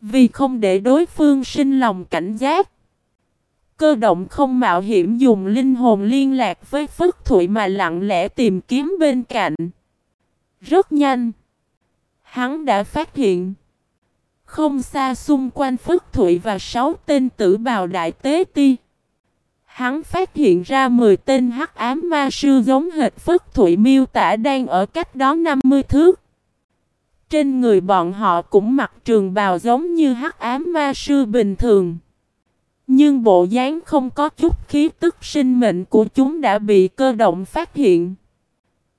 Vì không để đối phương sinh lòng cảnh giác. Cơ động không mạo hiểm dùng linh hồn liên lạc với Phất Thụy mà lặng lẽ tìm kiếm bên cạnh. Rất nhanh. Hắn đã phát hiện. Không xa xung quanh Phất Thụy và sáu tên tử bào đại tế ti. Hắn phát hiện ra 10 tên hắc ám ma sư giống hệt Phất Thụy miêu tả đang ở cách đó 50 thước. Trên người bọn họ cũng mặc trường bào giống như hắc ám ma sư bình thường. Nhưng bộ dáng không có chút khí tức sinh mệnh của chúng đã bị cơ động phát hiện.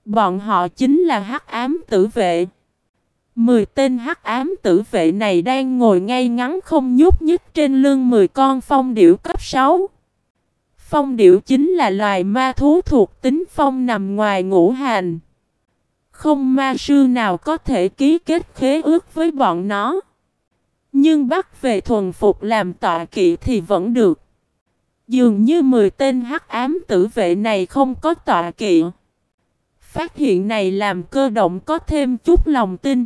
Bọn họ chính là hắc ám tử vệ. Mười tên hắc ám tử vệ này đang ngồi ngay ngắn không nhúc nhích trên lưng 10 con phong điểu cấp 6. Phong điểu chính là loài ma thú thuộc tính phong nằm ngoài ngũ hành. Không ma sư nào có thể ký kết khế ước với bọn nó. Nhưng bắt về thuần phục làm tọa kỵ thì vẫn được. Dường như 10 tên hắc ám tử vệ này không có tọa kỵ. Phát hiện này làm cơ động có thêm chút lòng tin.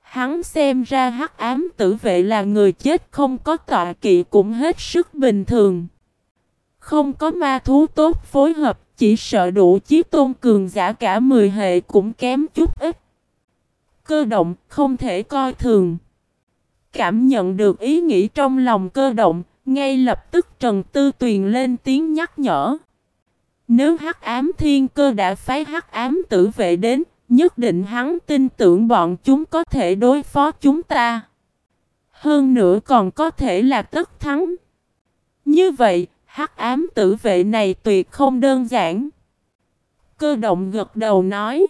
Hắn xem ra hắc ám tử vệ là người chết không có tọa kỵ cũng hết sức bình thường. Không có ma thú tốt phối hợp, chỉ sợ đủ chiếc tôn cường giả cả 10 hệ cũng kém chút ít. Cơ động không thể coi thường. Cảm nhận được ý nghĩ trong lòng cơ động, ngay lập tức Trần Tư Tuyền lên tiếng nhắc nhở. Nếu hắc ám thiên cơ đã phái hắc ám tử vệ đến, nhất định hắn tin tưởng bọn chúng có thể đối phó chúng ta. Hơn nữa còn có thể là tất thắng. Như vậy, hắc ám tử vệ này tuyệt không đơn giản. Cơ động gật đầu nói.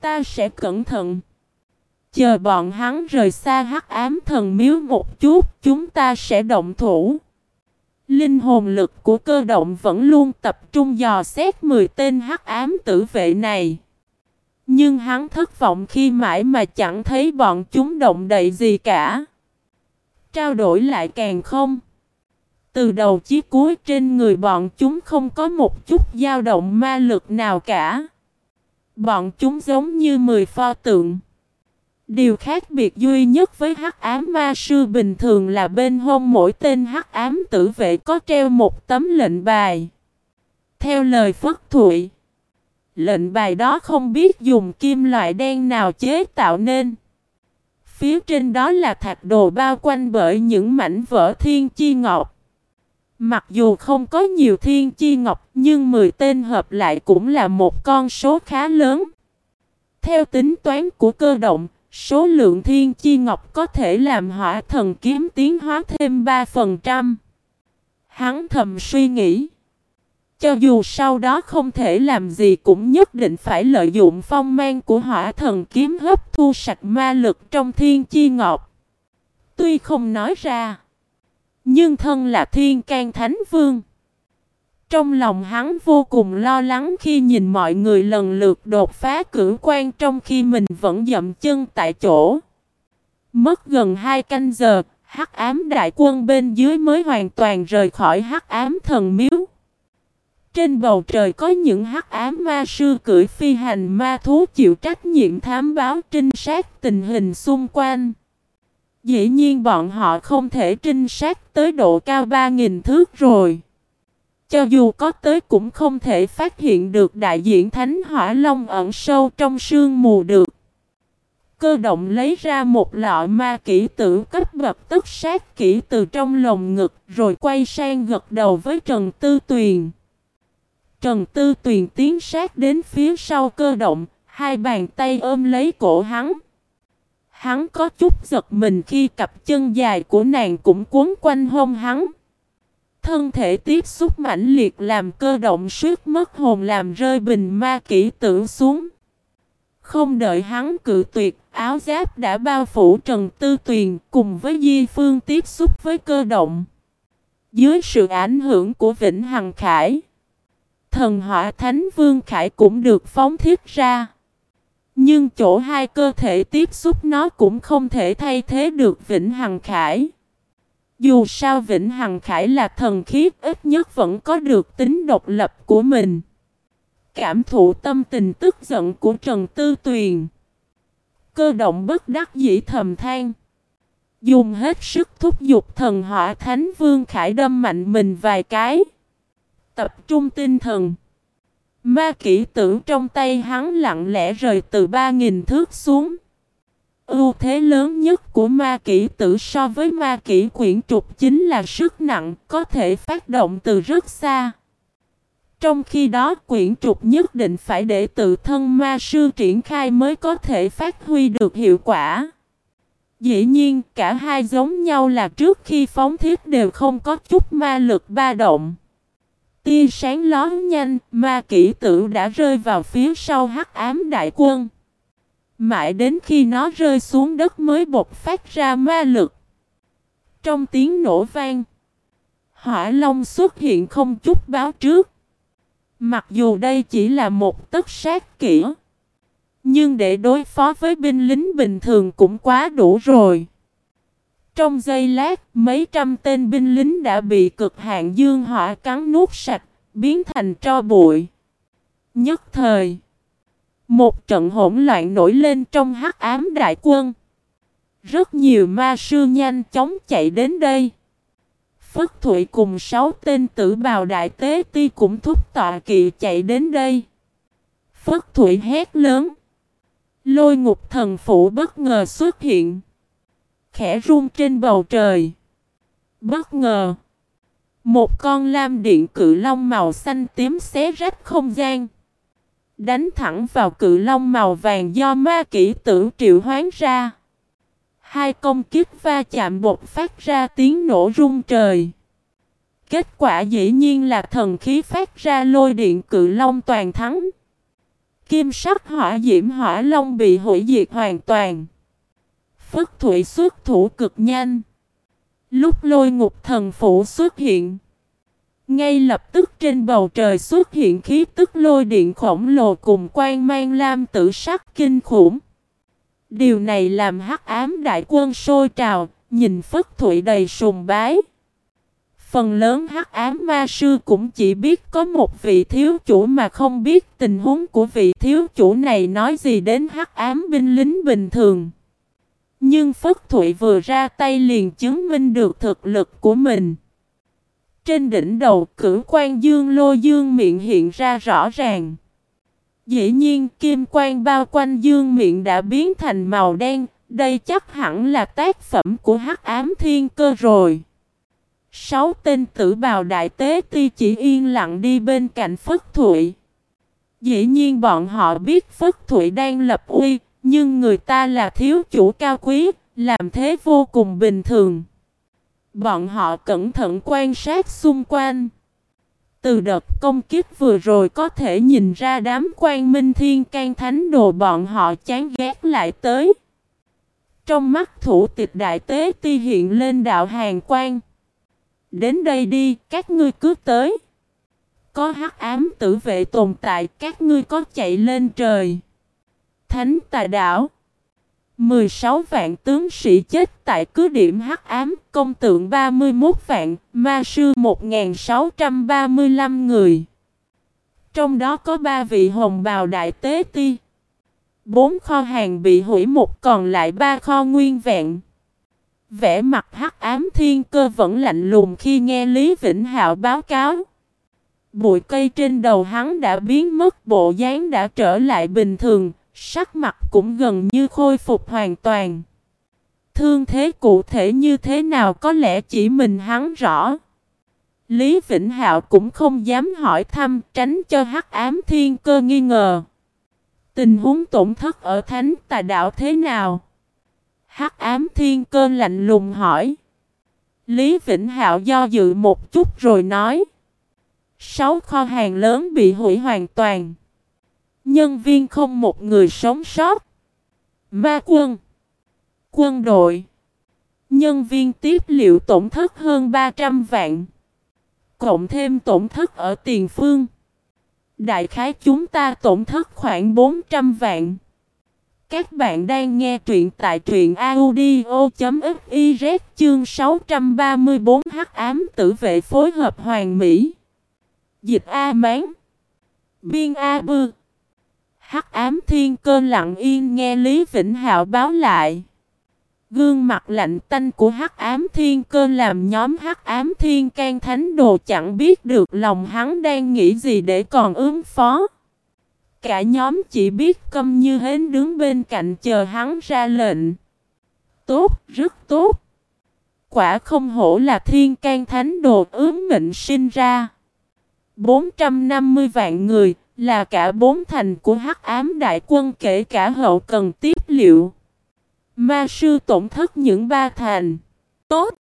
Ta sẽ cẩn thận. Chờ bọn hắn rời xa hắc ám thần miếu một chút, chúng ta sẽ động thủ. Linh hồn lực của cơ động vẫn luôn tập trung dò xét 10 tên hắc ám tử vệ này. Nhưng hắn thất vọng khi mãi mà chẳng thấy bọn chúng động đậy gì cả. Trao đổi lại càng không. Từ đầu chí cuối trên người bọn chúng không có một chút dao động ma lực nào cả. Bọn chúng giống như 10 pho tượng. Điều khác biệt duy nhất với hắc ám ma sư bình thường là bên hông mỗi tên hắc ám tử vệ có treo một tấm lệnh bài. Theo lời Phất Thụy, lệnh bài đó không biết dùng kim loại đen nào chế tạo nên. Phía trên đó là thạch đồ bao quanh bởi những mảnh vỡ thiên chi ngọc. Mặc dù không có nhiều thiên chi ngọc nhưng 10 tên hợp lại cũng là một con số khá lớn. Theo tính toán của cơ động, Số lượng thiên chi ngọc có thể làm hỏa thần kiếm tiến hóa thêm 3%. Hắn thầm suy nghĩ. Cho dù sau đó không thể làm gì cũng nhất định phải lợi dụng phong mang của hỏa thần kiếm hấp thu sạch ma lực trong thiên chi ngọc. Tuy không nói ra. Nhưng thân là thiên can thánh vương. Trong lòng hắn vô cùng lo lắng khi nhìn mọi người lần lượt đột phá cử quan trong khi mình vẫn dậm chân tại chỗ. Mất gần hai canh giờ, hắc ám đại quân bên dưới mới hoàn toàn rời khỏi hắc ám thần miếu. Trên bầu trời có những hắc ám ma sư cưỡi phi hành ma thú chịu trách nhiệm thám báo trinh sát tình hình xung quanh. Dĩ nhiên bọn họ không thể trinh sát tới độ cao 3.000 thước rồi. Cho dù có tới cũng không thể phát hiện được đại diện Thánh Hỏa Long ẩn sâu trong sương mù được. Cơ động lấy ra một lọ ma kỹ tử cấp bậc tức sát kỹ từ trong lồng ngực rồi quay sang gật đầu với Trần Tư Tuyền. Trần Tư Tuyền tiến sát đến phía sau cơ động, hai bàn tay ôm lấy cổ hắn. Hắn có chút giật mình khi cặp chân dài của nàng cũng cuốn quanh hông hắn. Thân thể tiếp xúc mãnh liệt làm cơ động suýt mất hồn làm rơi bình ma kỹ tử xuống. Không đợi hắn cự tuyệt, áo giáp đã bao phủ Trần Tư Tuyền cùng với Di Phương tiếp xúc với cơ động. Dưới sự ảnh hưởng của Vĩnh Hằng Khải, thần hỏa Thánh Vương Khải cũng được phóng thiết ra. Nhưng chỗ hai cơ thể tiếp xúc nó cũng không thể thay thế được Vĩnh Hằng Khải. Dù sao Vĩnh Hằng Khải là thần khiết ít nhất vẫn có được tính độc lập của mình. Cảm thụ tâm tình tức giận của Trần Tư Tuyền. Cơ động bất đắc dĩ thầm than. Dùng hết sức thúc giục thần hỏa thánh vương khải đâm mạnh mình vài cái. Tập trung tinh thần. Ma kỹ tử trong tay hắn lặng lẽ rời từ 3.000 thước xuống. Ưu thế lớn nhất của ma kỹ tử so với ma kỹ quyển trục chính là sức nặng có thể phát động từ rất xa. Trong khi đó, quyển trục nhất định phải để tự thân ma sư triển khai mới có thể phát huy được hiệu quả. Dĩ nhiên, cả hai giống nhau là trước khi phóng thiết đều không có chút ma lực ba động. Tia sáng lón nhanh, ma kỹ tử đã rơi vào phía sau hắc ám đại quân. Mãi đến khi nó rơi xuống đất mới bộc phát ra ma lực. Trong tiếng nổ vang, hỏa long xuất hiện không chút báo trước. Mặc dù đây chỉ là một tất sát kỹ, nhưng để đối phó với binh lính bình thường cũng quá đủ rồi. Trong giây lát, mấy trăm tên binh lính đã bị cực hạn dương hỏa cắn nuốt sạch, biến thành tro bụi. Nhất thời, một trận hỗn loạn nổi lên trong hắc ám đại quân. Rất nhiều ma sư nhanh chóng chạy đến đây. Phất Thụy cùng sáu tên tử bào đại tế ti cũng thúc tọa kỵ chạy đến đây. Phất Thụy hét lớn. Lôi ngục thần phủ bất ngờ xuất hiện. Khẽ rung trên bầu trời. Bất ngờ. Một con lam điện cự long màu xanh tím xé rách không gian. Đánh thẳng vào cự long màu vàng do ma kỹ tử triệu hoán ra. Hai công kiếp va chạm bột phát ra tiếng nổ rung trời. Kết quả dĩ nhiên là thần khí phát ra lôi điện cự long toàn thắng. Kim sắc hỏa diễm hỏa long bị hủy diệt hoàn toàn. Phất Thụy xuất thủ cực nhanh. Lúc lôi ngục thần phủ xuất hiện. Ngay lập tức trên bầu trời xuất hiện khí tức lôi điện khổng lồ cùng quan mang lam tử sắc kinh khủng. Điều này làm hắc ám đại quân sôi trào, nhìn Phất Thụy đầy sùng bái. Phần lớn hắc ám ma sư cũng chỉ biết có một vị thiếu chủ mà không biết tình huống của vị thiếu chủ này nói gì đến hắc ám binh lính bình thường. Nhưng Phất Thụy vừa ra tay liền chứng minh được thực lực của mình. Trên đỉnh đầu cử quan dương lô dương miệng hiện ra rõ ràng. Dĩ nhiên kim quan bao quanh dương miệng đã biến thành màu đen, đây chắc hẳn là tác phẩm của hắc ám thiên cơ rồi. Sáu tên tử bào đại tế ti chỉ yên lặng đi bên cạnh Phất Thụy. Dĩ nhiên bọn họ biết Phất Thụy đang lập uy, nhưng người ta là thiếu chủ cao quý, làm thế vô cùng bình thường. Bọn họ cẩn thận quan sát xung quanh. Từ đợt công kích vừa rồi có thể nhìn ra đám quan minh thiên can thánh đồ bọn họ chán ghét lại tới. Trong mắt thủ tịch đại tế ti hiện lên đạo hàng quan. Đến đây đi, các ngươi cứ tới. Có hắc ám tử vệ tồn tại, các ngươi có chạy lên trời. Thánh tà đảo. 16 vạn tướng sĩ chết tại cứ điểm hắc ám, công tượng 31 vạn, ma sư 1635 người. Trong đó có 3 vị hồng bào đại tế ti. 4 kho hàng bị hủy một còn lại 3 kho nguyên vẹn. Vẻ mặt hắc ám thiên cơ vẫn lạnh lùng khi nghe Lý Vĩnh Hạo báo cáo. Bụi cây trên đầu hắn đã biến mất bộ dáng đã trở lại bình thường, Sắc mặt cũng gần như khôi phục hoàn toàn. Thương thế cụ thể như thế nào có lẽ chỉ mình hắn rõ. Lý Vĩnh Hạo cũng không dám hỏi thăm, tránh cho hắc ám thiên cơ nghi ngờ. Tình huống tổn thất ở thánh tà đạo thế nào? Hắc ám thiên cơ lạnh lùng hỏi. Lý Vĩnh Hạo do dự một chút rồi nói. Sáu kho hàng lớn bị hủy hoàn toàn. Nhân viên không một người sống sót. Ma quân. Quân đội. Nhân viên tiếp liệu tổn thất hơn 300 vạn. Cộng thêm tổn thất ở tiền phương. Đại khái chúng ta tổn thất khoảng 400 vạn. Các bạn đang nghe truyện tại truyện audio.fiz chương 634 hắc ám tử vệ phối hợp hoàng mỹ. Dịch A Mán. Biên A Bư. Hắc ám thiên cơ lặng yên nghe Lý Vĩnh Hạo báo lại. Gương mặt lạnh tanh của Hắc Ám Thiên Cơ làm nhóm Hắc Ám Thiên Can Thánh Đồ chẳng biết được lòng hắn đang nghĩ gì để còn ứng phó. Cả nhóm chỉ biết câm như hến đứng bên cạnh chờ hắn ra lệnh. Tốt, rất tốt. Quả không hổ là Thiên Can Thánh Đồ ướm mệnh sinh ra. 450 vạn người là cả bốn thành của Hắc Ám Đại Quân kể cả hậu cần tiếp liệu. Ma sư tổn thất những ba thành. Tốt.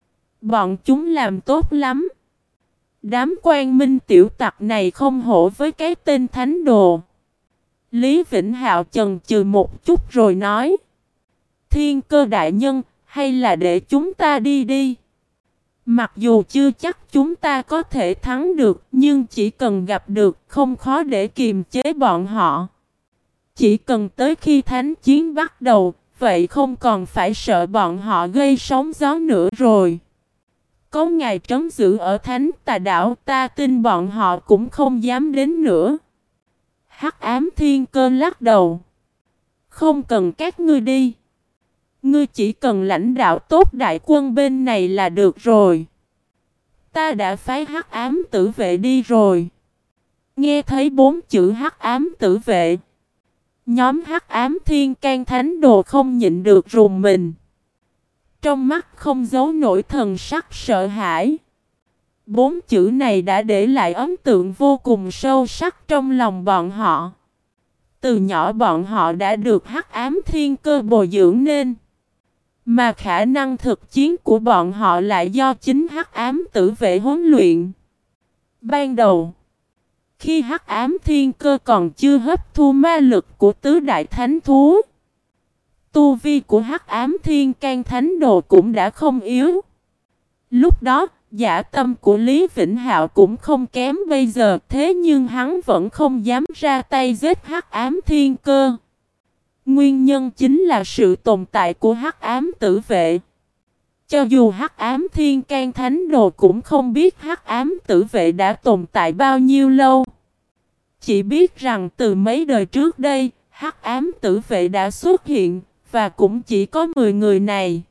Bọn chúng làm tốt lắm. Đám quan minh tiểu tặc này không hổ với cái tên thánh đồ. Lý Vĩnh Hạo chần chừ một chút rồi nói. Thiên cơ đại nhân, hay là để chúng ta đi đi. Mặc dù chưa chắc chúng ta có thể thắng được, nhưng chỉ cần gặp được, không khó để kiềm chế bọn họ. Chỉ cần tới khi thánh chiến bắt đầu, Vậy không còn phải sợ bọn họ gây sóng gió nữa rồi. Có ngày trấn giữ ở thánh tà đảo ta tin bọn họ cũng không dám đến nữa. Hắc ám thiên cơ lắc đầu. Không cần các ngươi đi. Ngươi chỉ cần lãnh đạo tốt đại quân bên này là được rồi. Ta đã phái hắc ám tử vệ đi rồi. Nghe thấy bốn chữ hắc ám tử vệ. Nhóm hắc ám thiên can thánh đồ không nhịn được rùng mình. Trong mắt không giấu nổi thần sắc sợ hãi. Bốn chữ này đã để lại ấn tượng vô cùng sâu sắc trong lòng bọn họ. Từ nhỏ bọn họ đã được hắc ám thiên cơ bồi dưỡng nên. Mà khả năng thực chiến của bọn họ lại do chính hắc ám tử vệ huấn luyện. Ban đầu, khi hắc ám thiên cơ còn chưa hấp thu ma lực của tứ đại thánh thú. Tu vi của hắc ám thiên can thánh đồ cũng đã không yếu. Lúc đó, giả tâm của Lý Vĩnh Hạo cũng không kém bây giờ, thế nhưng hắn vẫn không dám ra tay giết hắc ám thiên cơ. Nguyên nhân chính là sự tồn tại của hắc ám tử vệ. Cho dù hắc ám thiên can thánh đồ cũng không biết hắc ám tử vệ đã tồn tại bao nhiêu lâu. Chỉ biết rằng từ mấy đời trước đây, hắc ám tử vệ đã xuất hiện, và cũng chỉ có 10 người này.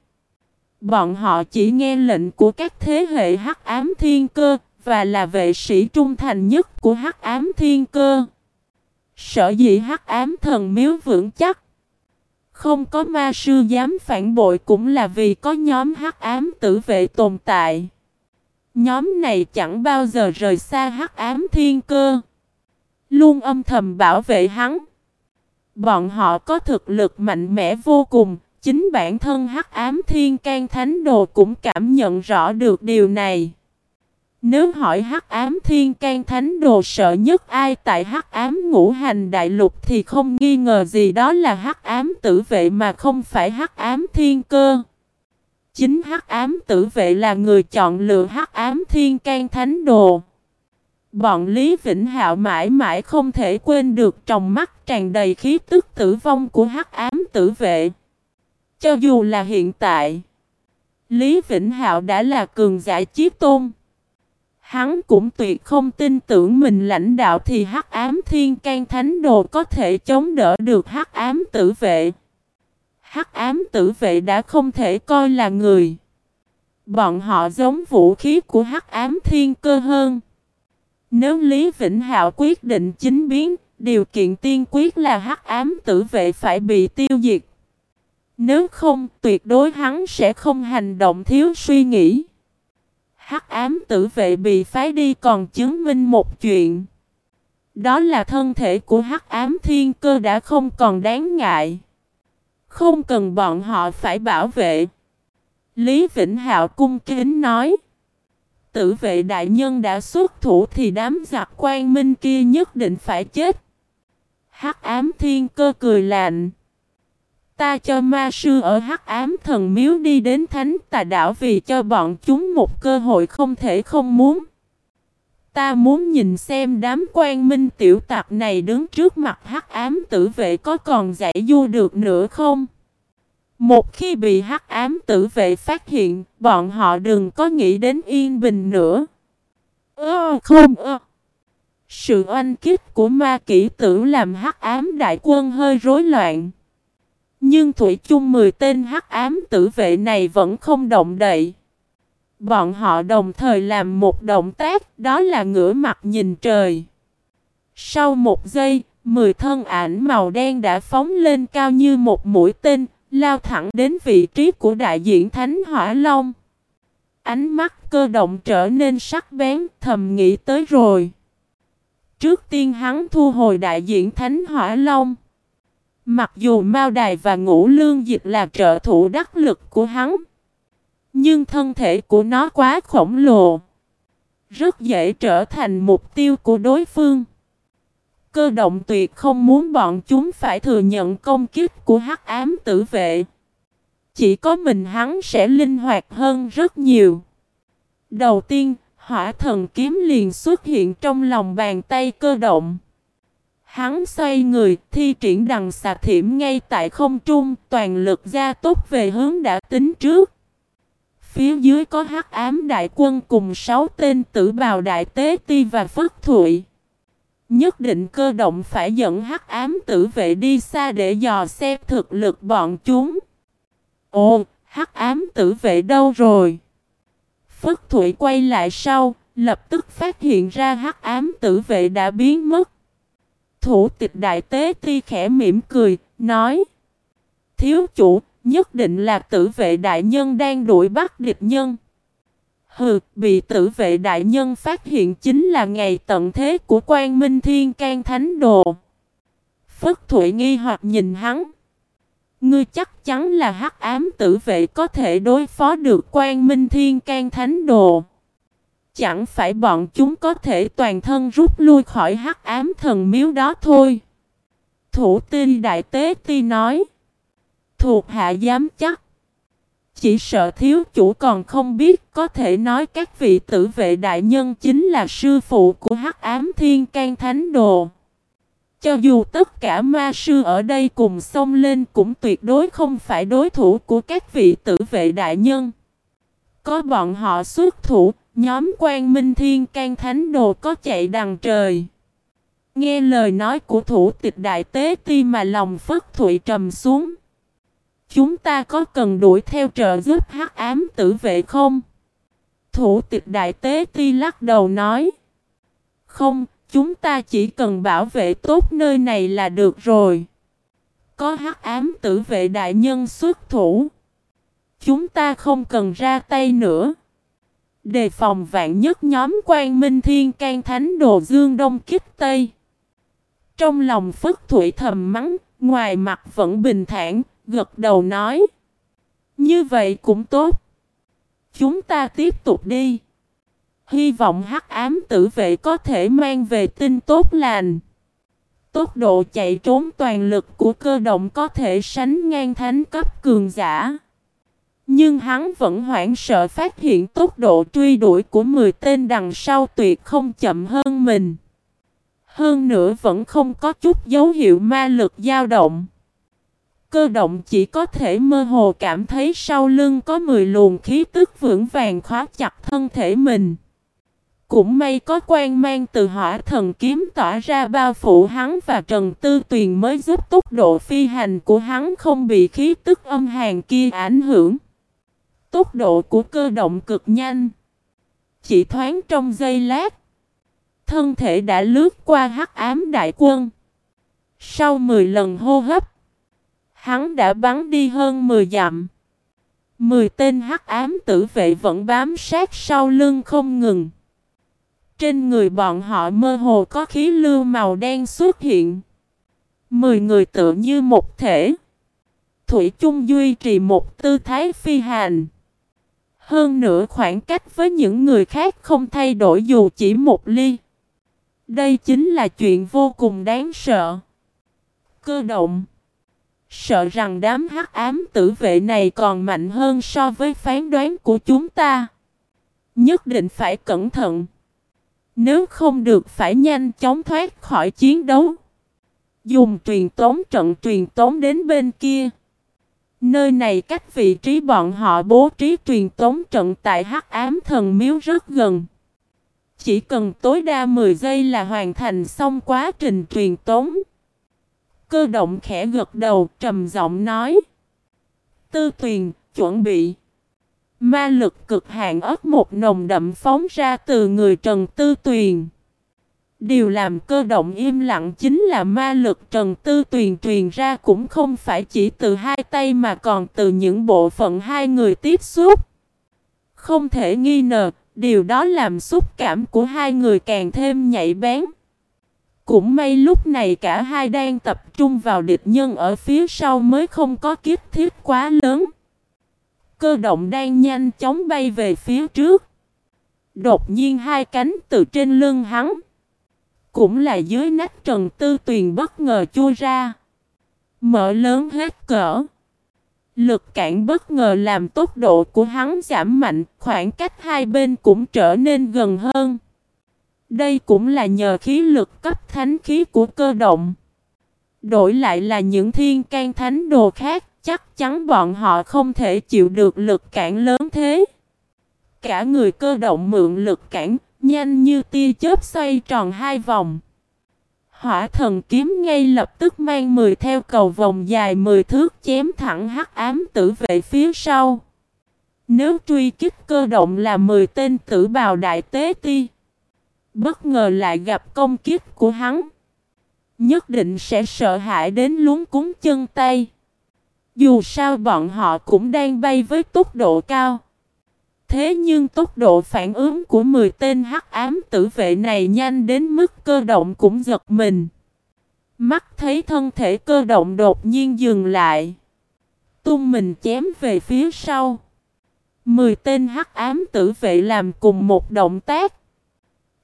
Bọn họ chỉ nghe lệnh của các thế hệ hắc ám thiên cơ, và là vệ sĩ trung thành nhất của hắc ám thiên cơ. Sở dĩ hắc ám thần miếu vững chắc. Không có ma sư dám phản bội cũng là vì có nhóm hắc ám tử vệ tồn tại. Nhóm này chẳng bao giờ rời xa hắc ám thiên cơ. Luôn âm thầm bảo vệ hắn. Bọn họ có thực lực mạnh mẽ vô cùng. Chính bản thân hắc ám thiên can thánh đồ cũng cảm nhận rõ được điều này. Nếu hỏi hắc ám thiên can thánh đồ sợ nhất ai tại hắc ám ngũ hành đại lục thì không nghi ngờ gì đó là hắc ám tử vệ mà không phải hắc ám thiên cơ. Chính hắc ám tử vệ là người chọn lựa hắc ám thiên can thánh đồ. Bọn Lý Vĩnh Hạo mãi mãi không thể quên được trong mắt tràn đầy khí tức tử vong của hắc ám tử vệ. Cho dù là hiện tại, Lý Vĩnh Hạo đã là cường giả chiếc tôn. Hắn cũng tuyệt không tin tưởng mình lãnh đạo thì hắc ám thiên can thánh đồ có thể chống đỡ được hắc ám tử vệ. Hắc ám tử vệ đã không thể coi là người. Bọn họ giống vũ khí của hắc ám thiên cơ hơn. Nếu Lý Vĩnh Hạo quyết định chính biến, điều kiện tiên quyết là hắc ám tử vệ phải bị tiêu diệt. Nếu không, tuyệt đối hắn sẽ không hành động thiếu suy nghĩ. Hắc ám tử vệ bị phái đi còn chứng minh một chuyện. Đó là thân thể của hắc ám thiên cơ đã không còn đáng ngại. Không cần bọn họ phải bảo vệ. Lý Vĩnh Hạo cung kính nói, tử vệ đại nhân đã xuất thủ thì đám giặc quan minh kia nhất định phải chết. Hắc ám thiên cơ cười lạnh. Ta cho ma sư ở hắc ám thần miếu đi đến thánh tà đảo vì cho bọn chúng một cơ hội không thể không muốn. Ta muốn nhìn xem đám quan minh tiểu tặc này đứng trước mặt hắc ám tử vệ có còn giải du được nữa không? Một khi bị hắc ám tử vệ phát hiện, bọn họ đừng có nghĩ đến yên bình nữa. Ơ không ơ. Sự oanh kích của ma kỹ tử làm hắc ám đại quân hơi rối loạn. Nhưng thủy chung 10 tên hắc ám tử vệ này vẫn không động đậy. Bọn họ đồng thời làm một động tác, đó là ngửa mặt nhìn trời. Sau một giây, mười thân ảnh màu đen đã phóng lên cao như một mũi tên, lao thẳng đến vị trí của đại diện Thánh Hỏa Long. Ánh mắt cơ động trở nên sắc bén, thầm nghĩ tới rồi. Trước tiên hắn thu hồi đại diện Thánh Hỏa Long. Mặc dù Mao Đài và Ngũ Lương Dịch là trợ thủ đắc lực của hắn, nhưng thân thể của nó quá khổng lồ, rất dễ trở thành mục tiêu của đối phương. Cơ động tuyệt không muốn bọn chúng phải thừa nhận công kích của hắc ám tử vệ. Chỉ có mình hắn sẽ linh hoạt hơn rất nhiều. Đầu tiên, hỏa thần kiếm liền xuất hiện trong lòng bàn tay cơ động. Hắn xoay người, thi triển đằng xà thiểm ngay tại không trung, toàn lực ra tốt về hướng đã tính trước. Phía dưới có hắc ám đại quân cùng sáu tên tử bào đại tế ti và phất thụy. Nhất định cơ động phải dẫn hắc ám tử vệ đi xa để dò xem thực lực bọn chúng. Ồ, hắc ám tử vệ đâu rồi? Phất Thụy quay lại sau, lập tức phát hiện ra hắc ám tử vệ đã biến mất. Thủ tịch đại tế ti khẽ mỉm cười, nói Thiếu chủ, nhất định là tử vệ đại nhân đang đuổi bắt địch nhân. Hừ, bị tử vệ đại nhân phát hiện chính là ngày tận thế của quan minh thiên can thánh đồ. Phất Thụy nghi hoặc nhìn hắn. Ngươi chắc chắn là hắc ám tử vệ có thể đối phó được quan minh thiên can thánh đồ. Chẳng phải bọn chúng có thể toàn thân rút lui khỏi hắc ám thần miếu đó thôi. Thủ tinh đại tế ti nói. Thuộc hạ dám chắc. Chỉ sợ thiếu chủ còn không biết có thể nói các vị tử vệ đại nhân chính là sư phụ của hắc ám thiên can thánh đồ. Cho dù tất cả ma sư ở đây cùng xông lên cũng tuyệt đối không phải đối thủ của các vị tử vệ đại nhân. Có bọn họ xuất thủ, nhóm quan minh thiên can thánh đồ có chạy đằng trời. Nghe lời nói của thủ tịch đại tế ti mà lòng phất thụy trầm xuống. Chúng ta có cần đuổi theo trợ giúp hắc ám tử vệ không? Thủ tịch đại tế ti lắc đầu nói. Không, chúng ta chỉ cần bảo vệ tốt nơi này là được rồi. Có hắc ám tử vệ đại nhân xuất thủ. Chúng ta không cần ra tay nữa. Đề phòng vạn nhất nhóm quan minh thiên can thánh đồ dương đông kích tây. Trong lòng phất thủy thầm mắng, ngoài mặt vẫn bình thản, gật đầu nói. Như vậy cũng tốt. Chúng ta tiếp tục đi. Hy vọng hắc ám tử vệ có thể mang về tin tốt lành. Tốc độ chạy trốn toàn lực của cơ động có thể sánh ngang thánh cấp cường giả. Nhưng hắn vẫn hoảng sợ phát hiện tốc độ truy đuổi của 10 tên đằng sau tuyệt không chậm hơn mình. Hơn nữa vẫn không có chút dấu hiệu ma lực dao động. Cơ động chỉ có thể mơ hồ cảm thấy sau lưng có 10 luồng khí tức vững vàng khóa chặt thân thể mình. Cũng may có quan mang từ hỏa thần kiếm tỏa ra bao phủ hắn và Trần Tư Tuyền mới giúp tốc độ phi hành của hắn không bị khí tức âm hàn kia ảnh hưởng. Tốc độ của cơ động cực nhanh. Chỉ thoáng trong giây lát. Thân thể đã lướt qua hắc ám đại quân. Sau 10 lần hô hấp. Hắn đã bắn đi hơn 10 dặm. 10 tên hắc ám tử vệ vẫn bám sát sau lưng không ngừng. Trên người bọn họ mơ hồ có khí lưu màu đen xuất hiện. Mười người tựa như một thể. Thủy chung duy trì một tư thái phi hành. Hơn nữa khoảng cách với những người khác không thay đổi dù chỉ một ly. Đây chính là chuyện vô cùng đáng sợ. Cơ động. Sợ rằng đám hắc ám tử vệ này còn mạnh hơn so với phán đoán của chúng ta. Nhất định phải cẩn thận. Nếu không được phải nhanh chóng thoát khỏi chiến đấu. Dùng truyền tống trận truyền tống đến bên kia. Nơi này cách vị trí bọn họ bố trí truyền tống trận tại hắc ám thần miếu rất gần. Chỉ cần tối đa 10 giây là hoàn thành xong quá trình truyền tống. Cơ động khẽ gật đầu trầm giọng nói. Tư tuyền, chuẩn bị. Ma lực cực hạn ớt một nồng đậm phóng ra từ người Trần Tư Tuyền. Điều làm cơ động im lặng chính là ma lực Trần Tư Tuyền truyền ra cũng không phải chỉ từ hai tay mà còn từ những bộ phận hai người tiếp xúc. Không thể nghi ngờ, điều đó làm xúc cảm của hai người càng thêm nhạy bén. Cũng may lúc này cả hai đang tập trung vào địch nhân ở phía sau mới không có kiếp thiết quá lớn. Cơ động đang nhanh chóng bay về phía trước. Đột nhiên hai cánh từ trên lưng hắn. Cũng là dưới nách trần tư tuyền bất ngờ chui ra. Mở lớn hết cỡ. Lực cản bất ngờ làm tốc độ của hắn giảm mạnh, khoảng cách hai bên cũng trở nên gần hơn. Đây cũng là nhờ khí lực cấp thánh khí của cơ động. Đổi lại là những thiên can thánh đồ khác, chắc chắn bọn họ không thể chịu được lực cản lớn thế. Cả người cơ động mượn lực cản, nhanh như tia chớp xoay tròn hai vòng. Hỏa thần kiếm ngay lập tức mang 10 theo cầu vòng dài 10 thước chém thẳng hắc ám tử vệ phía sau. Nếu truy kích cơ động là 10 tên tử bào đại tế ti. Bất ngờ lại gặp công kiếp của hắn. Nhất định sẽ sợ hãi đến luống cúng chân tay. Dù sao bọn họ cũng đang bay với tốc độ cao. Thế nhưng tốc độ phản ứng của 10 tên hắc ám tử vệ này nhanh đến mức cơ động cũng giật mình. Mắt thấy thân thể cơ động đột nhiên dừng lại. Tung mình chém về phía sau. 10 tên hắc ám tử vệ làm cùng một động tác.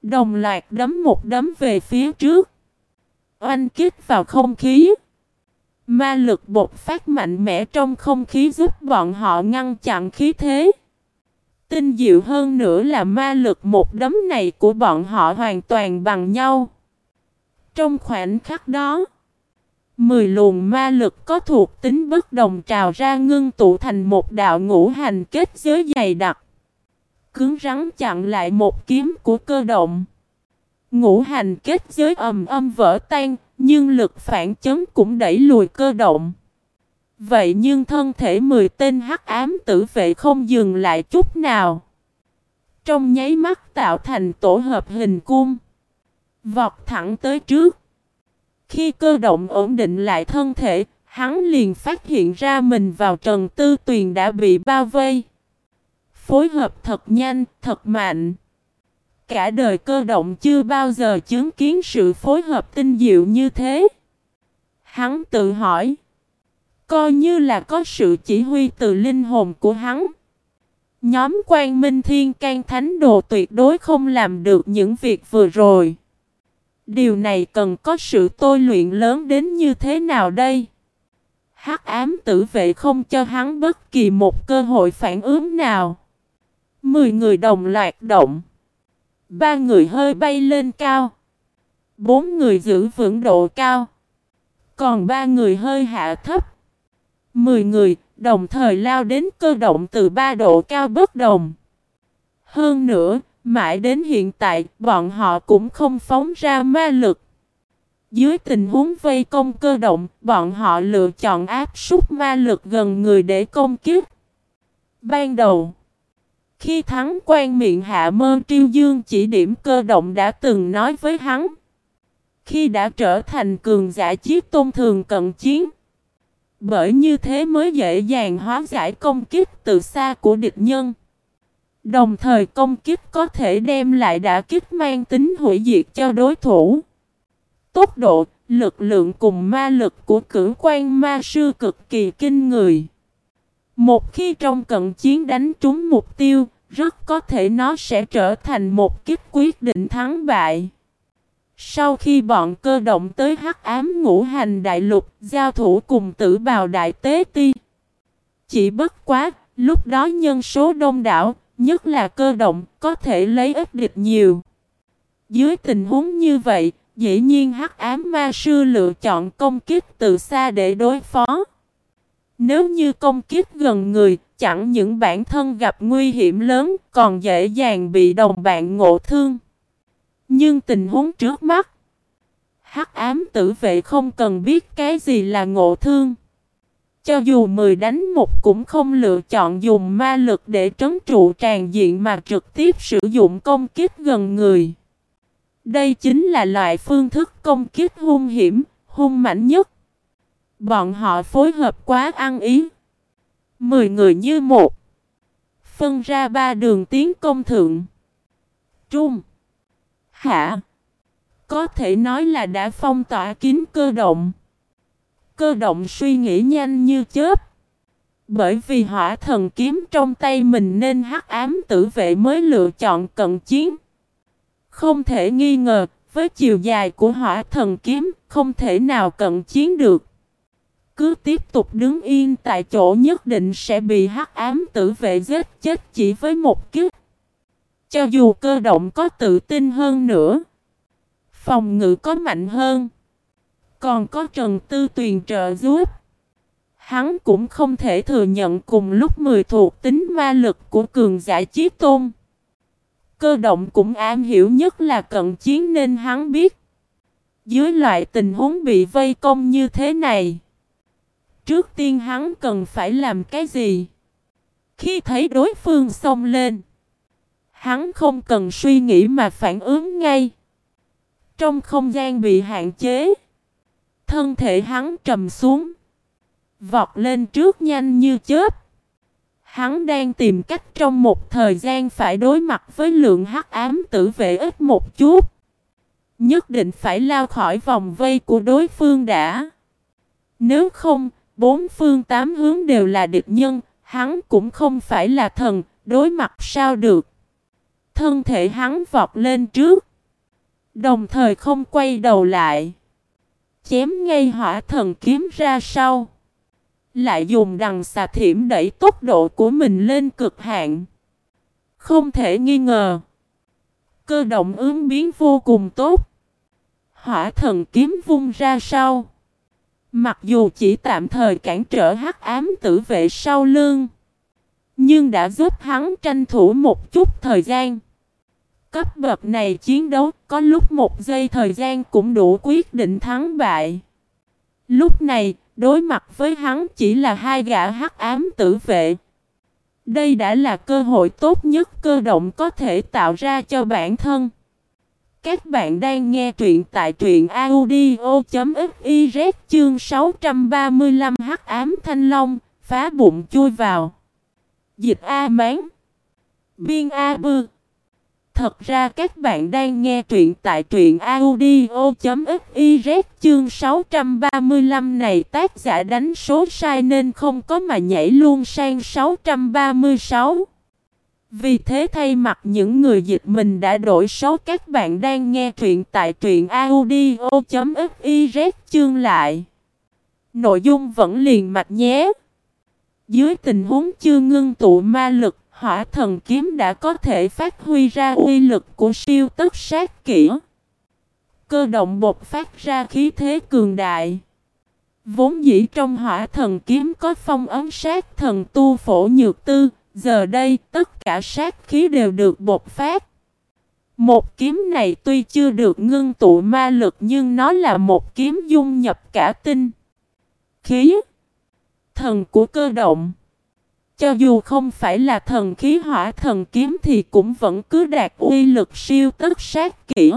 Đồng loạt đấm một đấm về phía trước. Oanh kích vào không khí. Ma lực bột phát mạnh mẽ trong không khí giúp bọn họ ngăn chặn khí thế. Tinh diệu hơn nữa là ma lực một đấm này của bọn họ hoàn toàn bằng nhau. Trong khoảnh khắc đó, mười luồng ma lực có thuộc tính bất đồng trào ra ngưng tụ thành một đạo ngũ hành kết giới dày đặc. Cứng rắn chặn lại một kiếm của cơ động. Ngũ hành kết giới ầm âm vỡ tan, nhưng lực phản chấn cũng đẩy lùi cơ động. Vậy nhưng thân thể 10 tên hắc ám tử vệ không dừng lại chút nào. Trong nháy mắt tạo thành tổ hợp hình cung. Vọt thẳng tới trước. Khi cơ động ổn định lại thân thể, hắn liền phát hiện ra mình vào Trần Tư Tuyền đã bị bao vây. Phối hợp thật nhanh, thật mạnh. Cả đời cơ động chưa bao giờ chứng kiến sự phối hợp tinh diệu như thế. Hắn tự hỏi. Coi như là có sự chỉ huy từ linh hồn của hắn. Nhóm quan minh thiên can thánh đồ tuyệt đối không làm được những việc vừa rồi. Điều này cần có sự tôi luyện lớn đến như thế nào đây? Hắc ám tử vệ không cho hắn bất kỳ một cơ hội phản ứng nào. Mười người đồng loạt động. Ba người hơi bay lên cao. Bốn người giữ vững độ cao. Còn ba người hơi hạ thấp. Mười người đồng thời lao đến cơ động từ ba độ cao bất đồng. Hơn nữa, mãi đến hiện tại, bọn họ cũng không phóng ra ma lực. Dưới tình huống vây công cơ động, bọn họ lựa chọn áp súc ma lực gần người để công kiếp. Ban đầu, khi thắng quan miệng hạ mơ triêu dương chỉ điểm cơ động đã từng nói với hắn. Khi đã trở thành cường giả chiếc tôn thường cận chiến. Bởi như thế mới dễ dàng hóa giải công kích từ xa của địch nhân. Đồng thời công kích có thể đem lại đã kích mang tính hủy diệt cho đối thủ. Tốc độ, lực lượng cùng ma lực của cử quan ma sư cực kỳ kinh người. Một khi trong cận chiến đánh trúng mục tiêu, rất có thể nó sẽ trở thành một kích quyết định thắng bại. Sau khi bọn cơ động tới hắc ám ngũ hành đại lục, giao thủ cùng tử bào đại tế ti. Chỉ bất quá, lúc đó nhân số đông đảo, nhất là cơ động, có thể lấy ít địch nhiều. Dưới tình huống như vậy, dĩ nhiên hắc ám ma sư lựa chọn công kích từ xa để đối phó. Nếu như công kích gần người, chẳng những bản thân gặp nguy hiểm lớn, còn dễ dàng bị đồng bạn ngộ thương. Nhưng tình huống trước mắt, hắc ám tử vệ không cần biết cái gì là ngộ thương. Cho dù 10 đánh một cũng không lựa chọn dùng ma lực để trấn trụ tràn diện mà trực tiếp sử dụng công kích gần người. Đây chính là loại phương thức công kích hung hiểm, hung mạnh nhất. Bọn họ phối hợp quá ăn ý. Mười người như một. Phân ra ba đường tiến công thượng. Trung. Hạ. Có thể nói là đã phong tỏa kín cơ động. Cơ động suy nghĩ nhanh như chớp. Bởi vì hỏa thần kiếm trong tay mình nên hắc ám tử vệ mới lựa chọn cận chiến. Không thể nghi ngờ, với chiều dài của hỏa thần kiếm, không thể nào cận chiến được. Cứ tiếp tục đứng yên tại chỗ nhất định sẽ bị hắc ám tử vệ giết chết chỉ với một kiếp. Cho dù cơ động có tự tin hơn nữa, phòng ngự có mạnh hơn, còn có Trần Tư Tuyền trợ giúp. Hắn cũng không thể thừa nhận cùng lúc 10 thuộc tính ma lực của cường giả chí tôn. Cơ động cũng am hiểu nhất là cận chiến nên hắn biết. Dưới loại tình huống bị vây công như thế này. Trước tiên hắn cần phải làm cái gì? Khi thấy đối phương xông lên. Hắn không cần suy nghĩ mà phản ứng ngay. Trong không gian bị hạn chế. Thân thể hắn trầm xuống. Vọt lên trước nhanh như chớp. Hắn đang tìm cách trong một thời gian phải đối mặt với lượng hắc ám tử vệ ít một chút. Nhất định phải lao khỏi vòng vây của đối phương đã. Nếu không, bốn phương tám hướng đều là địch nhân, hắn cũng không phải là thần, đối mặt sao được. Thân thể hắn vọt lên trước. Đồng thời không quay đầu lại. Chém ngay hỏa thần kiếm ra sau. Lại dùng đằng xà thiểm đẩy tốc độ của mình lên cực hạn. Không thể nghi ngờ. Cơ động ứng biến vô cùng tốt. Hỏa thần kiếm vung ra sau. Mặc dù chỉ tạm thời cản trở hắc ám tử vệ sau lưng. Nhưng đã giúp hắn tranh thủ một chút thời gian. Cấp bậc này chiến đấu có lúc một giây thời gian cũng đủ quyết định thắng bại. Lúc này, đối mặt với hắn chỉ là hai gã hắc ám tử vệ. Đây đã là cơ hội tốt nhất cơ động có thể tạo ra cho bản thân. Các bạn đang nghe truyện tại truyện audio.fiz chương 635 hắc ám thanh long, phá bụng chui vào. Dịch A Mán Biên A Bư Thật ra các bạn đang nghe truyện tại truyện audio.fiz chương 635 này tác giả đánh số sai nên không có mà nhảy luôn sang 636. Vì thế thay mặt những người dịch mình đã đổi số, các bạn đang nghe truyện tại truyện audio.fiz chương lại. Nội dung vẫn liền mạch nhé. Dưới tình huống chưa ngưng tụ ma lực hỏa thần kiếm đã có thể phát huy ra uy lực của siêu tất sát kỹ. Cơ động bột phát ra khí thế cường đại. Vốn dĩ trong hỏa thần kiếm có phong ấn sát thần tu phổ nhược tư, giờ đây tất cả sát khí đều được bột phát. Một kiếm này tuy chưa được ngưng tụ ma lực nhưng nó là một kiếm dung nhập cả tinh. Khí Thần của cơ động cho dù không phải là thần khí hỏa thần kiếm thì cũng vẫn cứ đạt uy lực siêu tất sát kỹ.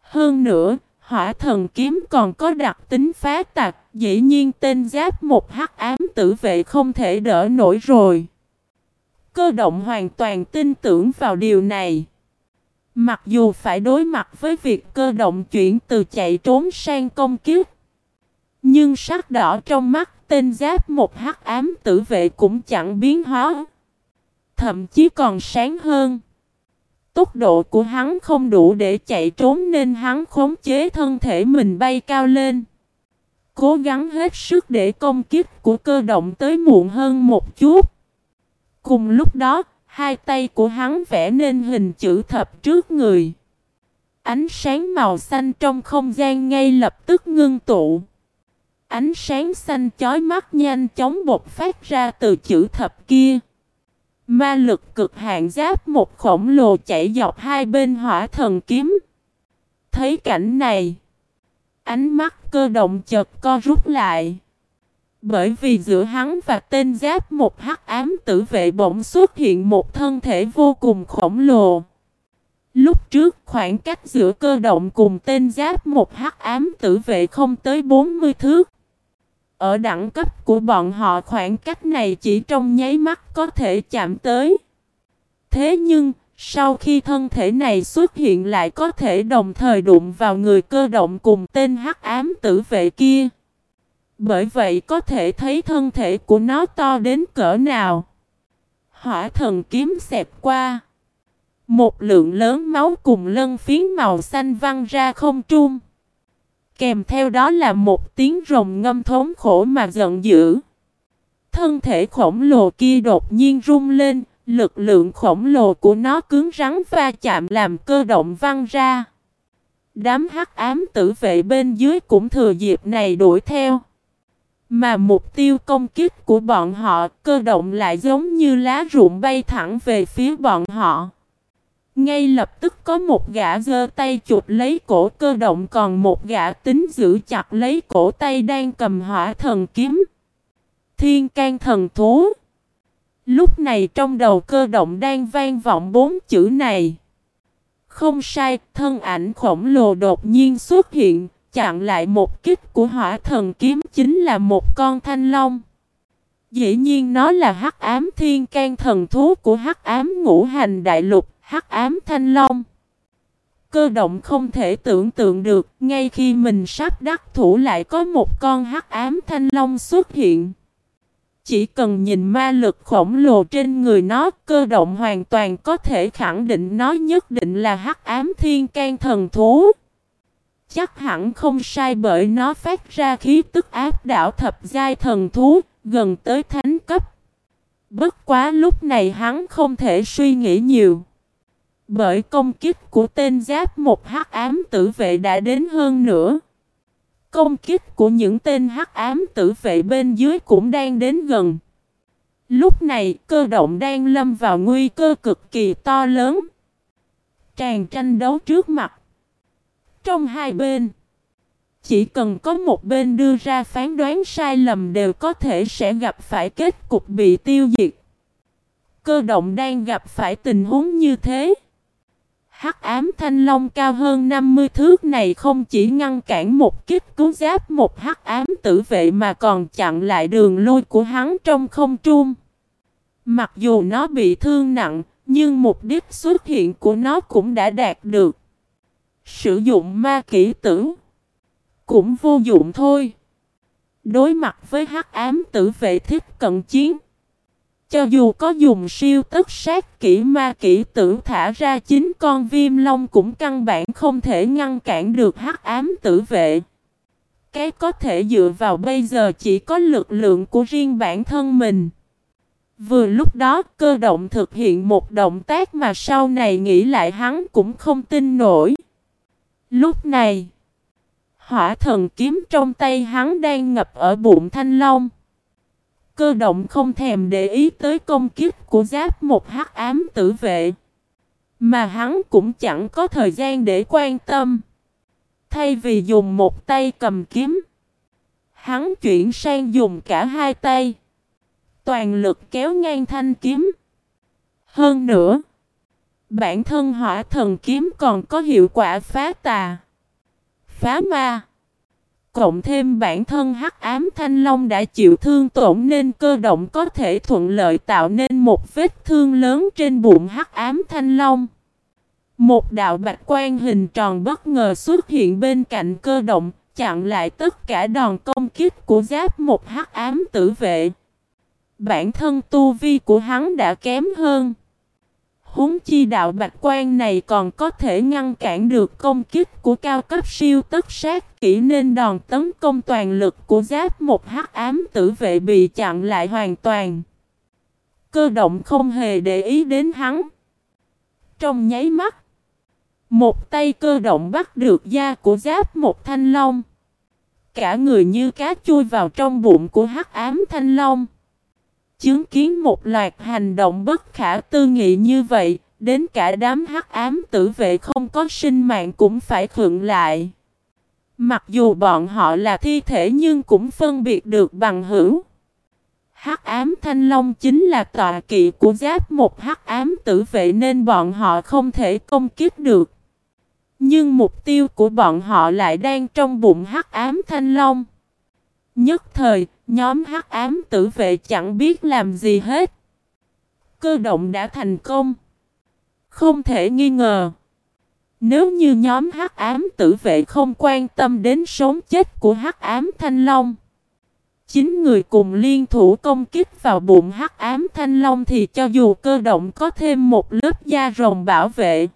Hơn nữa, hỏa thần kiếm còn có đặc tính phá tạc, dĩ nhiên tên giáp một hắc ám tử vệ không thể đỡ nổi rồi. Cơ động hoàn toàn tin tưởng vào điều này. Mặc dù phải đối mặt với việc cơ động chuyển từ chạy trốn sang công kiếp. Nhưng sắc đỏ trong mắt tên giáp một hắc ám tử vệ cũng chẳng biến hóa. Thậm chí còn sáng hơn. Tốc độ của hắn không đủ để chạy trốn nên hắn khống chế thân thể mình bay cao lên. Cố gắng hết sức để công kích của cơ động tới muộn hơn một chút. Cùng lúc đó, hai tay của hắn vẽ nên hình chữ thập trước người. Ánh sáng màu xanh trong không gian ngay lập tức ngưng tụ. Ánh sáng xanh chói mắt nhanh chóng bột phát ra từ chữ thập kia. Ma lực cực hạn giáp một khổng lồ chạy dọc hai bên hỏa thần kiếm. Thấy cảnh này, ánh mắt cơ động chợt co rút lại. Bởi vì giữa hắn và tên giáp một hắc ám tử vệ bỗng xuất hiện một thân thể vô cùng khổng lồ. Lúc trước khoảng cách giữa cơ động cùng tên giáp một hắc ám tử vệ không tới 40 thước. Ở đẳng cấp của bọn họ khoảng cách này chỉ trong nháy mắt có thể chạm tới. Thế nhưng, sau khi thân thể này xuất hiện lại có thể đồng thời đụng vào người cơ động cùng tên hắc ám tử vệ kia. Bởi vậy có thể thấy thân thể của nó to đến cỡ nào. Hỏa thần kiếm xẹp qua. Một lượng lớn máu cùng lân phiến màu xanh văng ra không trung. Kèm theo đó là một tiếng rồng ngâm thống khổ mà giận dữ. Thân thể khổng lồ kia đột nhiên rung lên, lực lượng khổng lồ của nó cứng rắn va chạm làm cơ động văng ra. Đám hắc ám tử vệ bên dưới cũng thừa dịp này đuổi theo. Mà mục tiêu công kích của bọn họ cơ động lại giống như lá rụng bay thẳng về phía bọn họ. Ngay lập tức có một gã giơ tay chụp lấy cổ cơ động còn một gã tính giữ chặt lấy cổ tay đang cầm hỏa thần kiếm. Thiên can thần thú. Lúc này trong đầu cơ động đang vang vọng bốn chữ này. Không sai, thân ảnh khổng lồ đột nhiên xuất hiện, chặn lại một kích của hỏa thần kiếm chính là một con thanh long. Dĩ nhiên nó là hắc ám thiên can thần thú của hắc ám ngũ hành đại lục, hắc ám thanh long. Cơ động không thể tưởng tượng được, ngay khi mình sắp đắc thủ lại có một con hắc ám thanh long xuất hiện. Chỉ cần nhìn ma lực khổng lồ trên người nó, cơ động hoàn toàn có thể khẳng định nó nhất định là hắc ám thiên can thần thú. Chắc hẳn không sai bởi nó phát ra khí tức áp đảo thập giai thần thú, gần tới thánh cấp. Bất quá lúc này hắn không thể suy nghĩ nhiều. Bởi công kích của tên giáp một hắc ám tử vệ đã đến hơn nữa. Công kích của những tên hắc ám tử vệ bên dưới cũng đang đến gần. Lúc này cơ động đang lâm vào nguy cơ cực kỳ to lớn. Tràn tranh đấu trước mặt. Trong hai bên, chỉ cần có một bên đưa ra phán đoán sai lầm đều có thể sẽ gặp phải kết cục bị tiêu diệt. Cơ động đang gặp phải tình huống như thế. Hắc ám thanh long cao hơn 50 thước này không chỉ ngăn cản một kích cứu giáp một hắc ám tử vệ mà còn chặn lại đường lôi của hắn trong không trung. Mặc dù nó bị thương nặng, nhưng mục đích xuất hiện của nó cũng đã đạt được. Sử dụng ma kỹ tử cũng vô dụng thôi. Đối mặt với hắc ám tử vệ thích cận chiến. Cho dù có dùng siêu tất sát kỹ ma kỹ tử thả ra chính con viêm long cũng căn bản không thể ngăn cản được hắc ám tử vệ. Cái có thể dựa vào bây giờ chỉ có lực lượng của riêng bản thân mình. Vừa lúc đó cơ động thực hiện một động tác mà sau này nghĩ lại hắn cũng không tin nổi. Lúc này, hỏa thần kiếm trong tay hắn đang ngập ở bụng thanh long. Cơ động không thèm để ý tới công kích của giáp một hắc ám tử vệ. Mà hắn cũng chẳng có thời gian để quan tâm. Thay vì dùng một tay cầm kiếm, hắn chuyển sang dùng cả hai tay. Toàn lực kéo ngang thanh kiếm. Hơn nữa, bản thân hỏa thần kiếm còn có hiệu quả phá tà, phá ma. Cộng thêm bản thân hắc ám thanh long đã chịu thương tổn nên cơ động có thể thuận lợi tạo nên một vết thương lớn trên bụng hắc ám thanh long. Một đạo bạch quan hình tròn bất ngờ xuất hiện bên cạnh cơ động, chặn lại tất cả đòn công kích của giáp một hắc ám tử vệ. Bản thân tu vi của hắn đã kém hơn. Húng chi đạo bạch quan này còn có thể ngăn cản được công kích của cao cấp siêu tất sát kỹ nên đòn tấn công toàn lực của giáp một hắc ám tử vệ bị chặn lại hoàn toàn. Cơ động không hề để ý đến hắn. Trong nháy mắt, một tay cơ động bắt được da của giáp một thanh long. Cả người như cá chui vào trong bụng của hắc ám thanh long. Chứng kiến một loạt hành động bất khả tư nghị như vậy, đến cả đám hắc ám tử vệ không có sinh mạng cũng phải khựng lại. Mặc dù bọn họ là thi thể nhưng cũng phân biệt được bằng hữu. Hắc ám thanh long chính là tọa kỵ của giáp một hắc ám tử vệ nên bọn họ không thể công kích được. Nhưng mục tiêu của bọn họ lại đang trong bụng hắc ám thanh long. Nhất thời, nhóm hắc ám tử vệ chẳng biết làm gì hết. Cơ động đã thành công. Không thể nghi ngờ. Nếu như nhóm hắc ám tử vệ không quan tâm đến sống chết của hắc ám thanh long. Chính người cùng liên thủ công kích vào bụng hắc ám thanh long thì cho dù cơ động có thêm một lớp da rồng bảo vệ.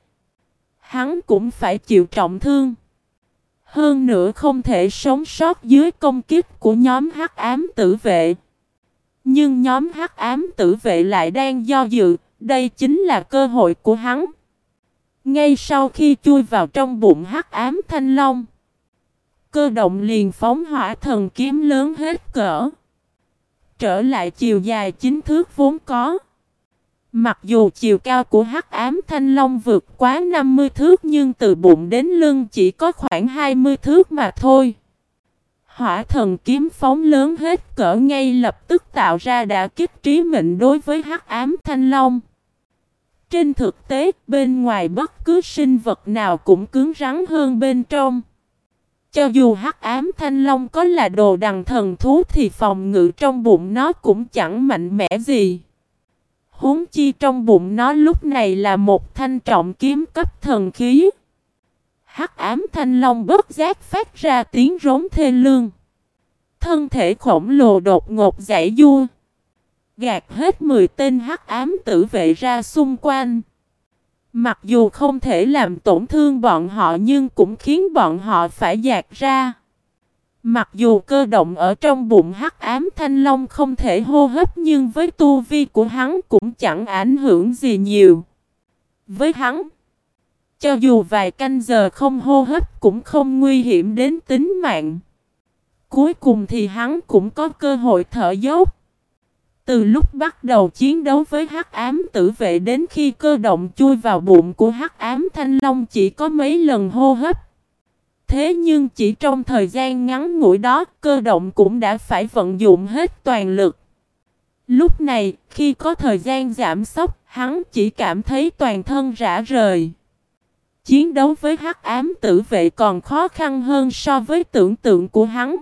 Hắn cũng phải chịu trọng thương. Hơn nữa không thể sống sót dưới công kích của nhóm hắc ám tử vệ. Nhưng nhóm hắc ám tử vệ lại đang do dự, đây chính là cơ hội của hắn. Ngay sau khi chui vào trong bụng hắc ám thanh long, cơ động liền phóng hỏa thần kiếm lớn hết cỡ. Trở lại chiều dài chính thước vốn có. Mặc dù chiều cao của hắc ám thanh long vượt quá 50 thước nhưng từ bụng đến lưng chỉ có khoảng 20 thước mà thôi. Hỏa thần kiếm phóng lớn hết cỡ ngay lập tức tạo ra đã kích trí mệnh đối với hắc ám thanh long. Trên thực tế, bên ngoài bất cứ sinh vật nào cũng cứng rắn hơn bên trong. Cho dù hắc ám thanh long có là đồ đằng thần thú thì phòng ngự trong bụng nó cũng chẳng mạnh mẽ gì. Huống chi trong bụng nó lúc này là một thanh trọng kiếm cấp thần khí. Hắc ám thanh long bất giác phát ra tiếng rống thê lương. Thân thể khổng lồ đột ngột giải vua. Gạt hết 10 tên hắc ám tử vệ ra xung quanh. Mặc dù không thể làm tổn thương bọn họ nhưng cũng khiến bọn họ phải dạt ra. Mặc dù cơ động ở trong bụng hắc ám thanh long không thể hô hấp nhưng với tu vi của hắn cũng chẳng ảnh hưởng gì nhiều. Với hắn, cho dù vài canh giờ không hô hấp cũng không nguy hiểm đến tính mạng. Cuối cùng thì hắn cũng có cơ hội thở dốc. Từ lúc bắt đầu chiến đấu với hắc ám tử vệ đến khi cơ động chui vào bụng của hắc ám thanh long chỉ có mấy lần hô hấp. Thế nhưng chỉ trong thời gian ngắn ngủi đó, cơ động cũng đã phải vận dụng hết toàn lực. Lúc này, khi có thời gian giảm sốc, hắn chỉ cảm thấy toàn thân rã rời. Chiến đấu với hắc ám tử vệ còn khó khăn hơn so với tưởng tượng của hắn.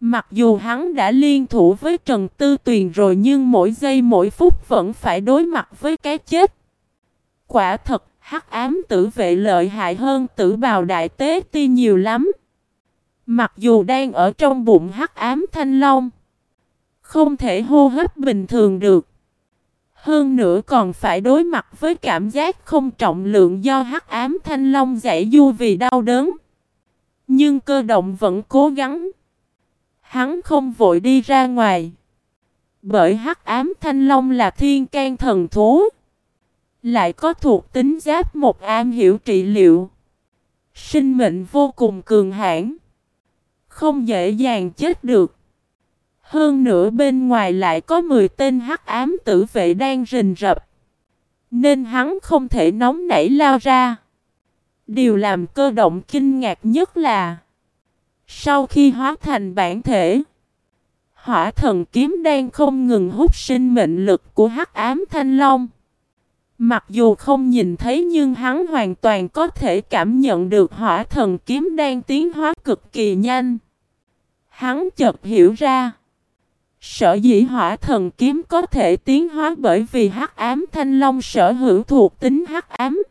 Mặc dù hắn đã liên thủ với Trần Tư Tuyền rồi nhưng mỗi giây mỗi phút vẫn phải đối mặt với cái chết. Quả thật, hắc ám tử vệ lợi hại hơn tử bào đại tế ti nhiều lắm. Mặc dù đang ở trong bụng hắc ám thanh long, không thể hô hấp bình thường được. Hơn nữa còn phải đối mặt với cảm giác không trọng lượng do hắc ám thanh long giải du vì đau đớn. Nhưng cơ động vẫn cố gắng. Hắn không vội đi ra ngoài. Bởi hắc ám thanh long là thiên can thần thú. Lại có thuộc tính giáp một an hiểu trị liệu. Sinh mệnh vô cùng cường hãn Không dễ dàng chết được. Hơn nữa bên ngoài lại có 10 tên hắc ám tử vệ đang rình rập. Nên hắn không thể nóng nảy lao ra. Điều làm cơ động kinh ngạc nhất là, Sau khi hóa thành bản thể, Hỏa thần kiếm đang không ngừng hút sinh mệnh lực của hắc ám thanh long Mặc dù không nhìn thấy nhưng hắn hoàn toàn có thể cảm nhận được hỏa thần kiếm đang tiến hóa cực kỳ nhanh. Hắn chợt hiểu ra. Sở dĩ hỏa thần kiếm có thể tiến hóa bởi vì hắc ám thanh long sở hữu thuộc tính hắc ám.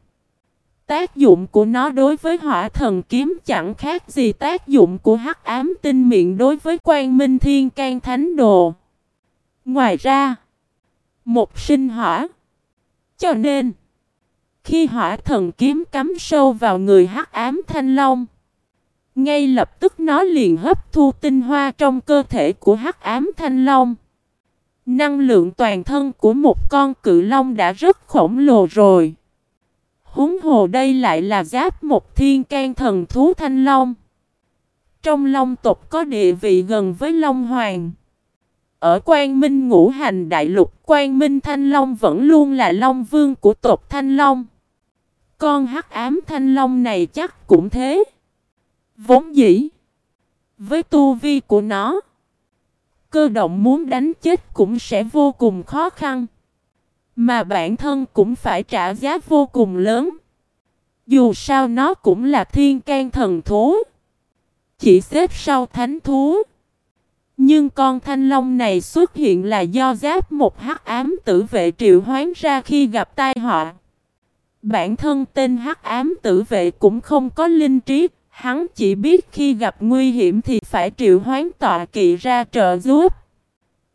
Tác dụng của nó đối với hỏa thần kiếm chẳng khác gì tác dụng của hắc ám tinh miệng đối với quan minh thiên can thánh đồ. Ngoài ra, một sinh hỏa cho nên, khi hỏa thần kiếm cắm sâu vào người hắc ám thanh long, ngay lập tức nó liền hấp thu tinh hoa trong cơ thể của hắc ám thanh long. Năng lượng toàn thân của một con cự long đã rất khổng lồ rồi. Húng hồ đây lại là giáp một thiên can thần thú thanh long. Trong long tộc có địa vị gần với long hoàng. Ở Quang Minh ngũ hành đại lục, Quang Minh Thanh Long vẫn luôn là Long Vương của tộc Thanh Long. Con hắc ám Thanh Long này chắc cũng thế. Vốn dĩ. Với tu vi của nó. Cơ động muốn đánh chết cũng sẽ vô cùng khó khăn. Mà bản thân cũng phải trả giá vô cùng lớn. Dù sao nó cũng là thiên can thần thú. Chỉ xếp sau thánh thú. Nhưng con thanh long này xuất hiện là do giáp một hắc ám tử vệ triệu hoán ra khi gặp tai họa. Bản thân tên hắc ám tử vệ cũng không có linh trí, hắn chỉ biết khi gặp nguy hiểm thì phải triệu hoán tọa kỵ ra trợ giúp.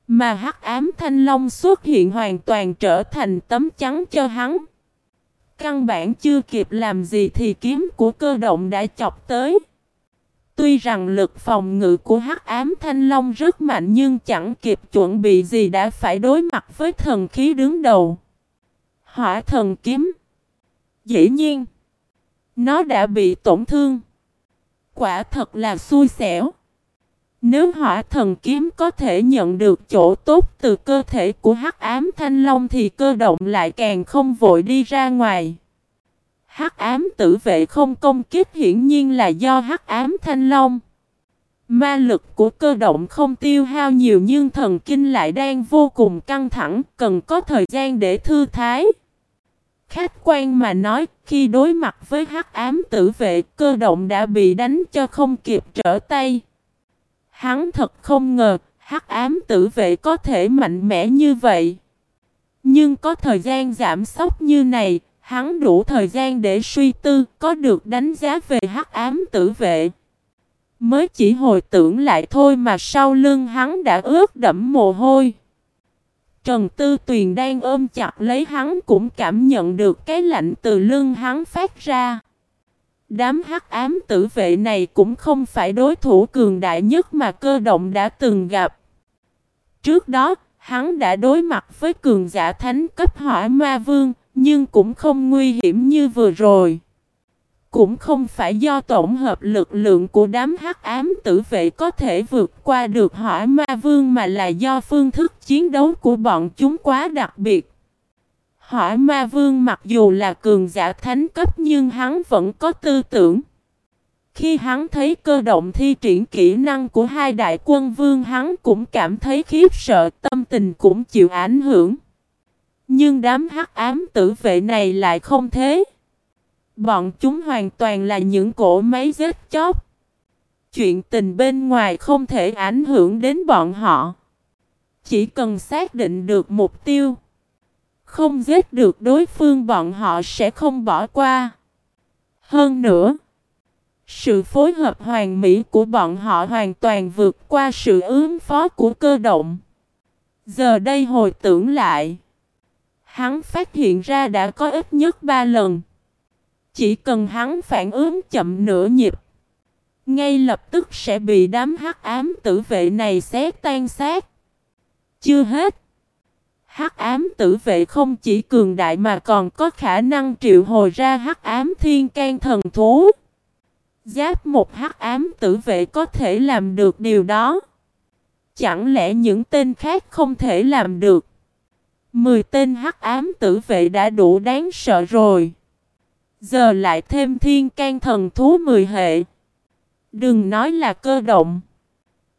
Mà hắc ám thanh long xuất hiện hoàn toàn trở thành tấm chắn cho hắn. Căn bản chưa kịp làm gì thì kiếm của cơ động đã chọc tới. Tuy rằng lực phòng ngự của hắc ám thanh long rất mạnh nhưng chẳng kịp chuẩn bị gì đã phải đối mặt với thần khí đứng đầu. Hỏa thần kiếm. Dĩ nhiên, nó đã bị tổn thương. Quả thật là xui xẻo. Nếu hỏa thần kiếm có thể nhận được chỗ tốt từ cơ thể của hắc ám thanh long thì cơ động lại càng không vội đi ra ngoài. Hắc ám tử vệ không công kích hiển nhiên là do hắc ám thanh long. Ma lực của cơ động không tiêu hao nhiều nhưng thần kinh lại đang vô cùng căng thẳng, cần có thời gian để thư thái. Khách quan mà nói, khi đối mặt với hắc ám tử vệ, cơ động đã bị đánh cho không kịp trở tay. Hắn thật không ngờ, hắc ám tử vệ có thể mạnh mẽ như vậy. Nhưng có thời gian giảm sốc như này, hắn đủ thời gian để suy tư, có được đánh giá về hắc ám tử vệ. Mới chỉ hồi tưởng lại thôi mà sau lưng hắn đã ướt đẫm mồ hôi. Trần Tư Tuyền đang ôm chặt lấy hắn cũng cảm nhận được cái lạnh từ lưng hắn phát ra. Đám hắc ám tử vệ này cũng không phải đối thủ cường đại nhất mà cơ động đã từng gặp. Trước đó, hắn đã đối mặt với cường giả thánh cấp hỏa ma vương, nhưng cũng không nguy hiểm như vừa rồi. Cũng không phải do tổng hợp lực lượng của đám hắc ám tử vệ có thể vượt qua được hỏa ma vương mà là do phương thức chiến đấu của bọn chúng quá đặc biệt. Hỏa ma vương mặc dù là cường giả thánh cấp nhưng hắn vẫn có tư tưởng. Khi hắn thấy cơ động thi triển kỹ năng của hai đại quân vương, hắn cũng cảm thấy khiếp sợ, tâm tình cũng chịu ảnh hưởng. Nhưng đám hắc ám tử vệ này lại không thế. Bọn chúng hoàn toàn là những cỗ máy giết chóc. Chuyện tình bên ngoài không thể ảnh hưởng đến bọn họ. Chỉ cần xác định được mục tiêu. Không giết được đối phương bọn họ sẽ không bỏ qua. Hơn nữa, sự phối hợp hoàn mỹ của bọn họ hoàn toàn vượt qua sự ứng phó của cơ động. Giờ đây hồi tưởng lại, hắn phát hiện ra đã có ít nhất ba lần. Chỉ cần hắn phản ứng chậm nửa nhịp, ngay lập tức sẽ bị đám hắc ám tử vệ này xé tan xác. Chưa hết, hắc ám tử vệ không chỉ cường đại mà còn có khả năng triệu hồi ra hắc ám thiên can thần thú. Giáp một hắc ám tử vệ có thể làm được điều đó. Chẳng lẽ những tên khác không thể làm được? Mười tên hắc ám tử vệ đã đủ đáng sợ rồi. Giờ lại thêm thiên can thần thú mười hệ. Đừng nói là cơ động.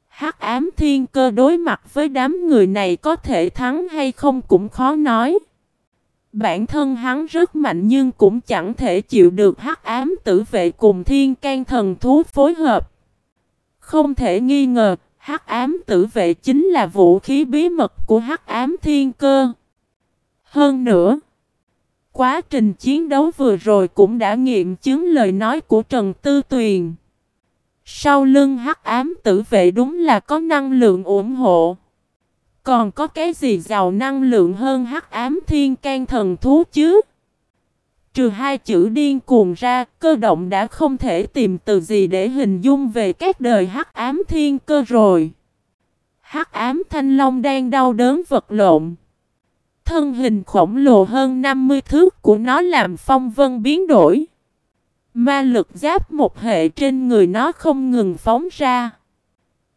Hắc ám thiên cơ đối mặt với đám người này có thể thắng hay không cũng khó nói. Bản thân hắn rất mạnh nhưng cũng chẳng thể chịu được hắc ám tử vệ cùng thiên can thần thú phối hợp. Không thể nghi ngờ, hắc ám tử vệ chính là vũ khí bí mật của hắc ám thiên cơ. Hơn nữa, quá trình chiến đấu vừa rồi cũng đã nghiệm chứng lời nói của Trần Tư Tuyền. Sau lưng hắc ám tử vệ đúng là có năng lượng ủng hộ. Còn có cái gì giàu năng lượng hơn hắc ám thiên can thần thú chứ? Trừ hai chữ điên cuồng ra, cơ động đã không thể tìm từ gì để hình dung về các đời hắc ám thiên cơ rồi. Hắc ám thanh long đang đau đớn vật lộn. Thân hình khổng lồ hơn 50 thước của nó làm phong vân biến đổi. Ma lực giáp một hệ trên người nó không ngừng phóng ra.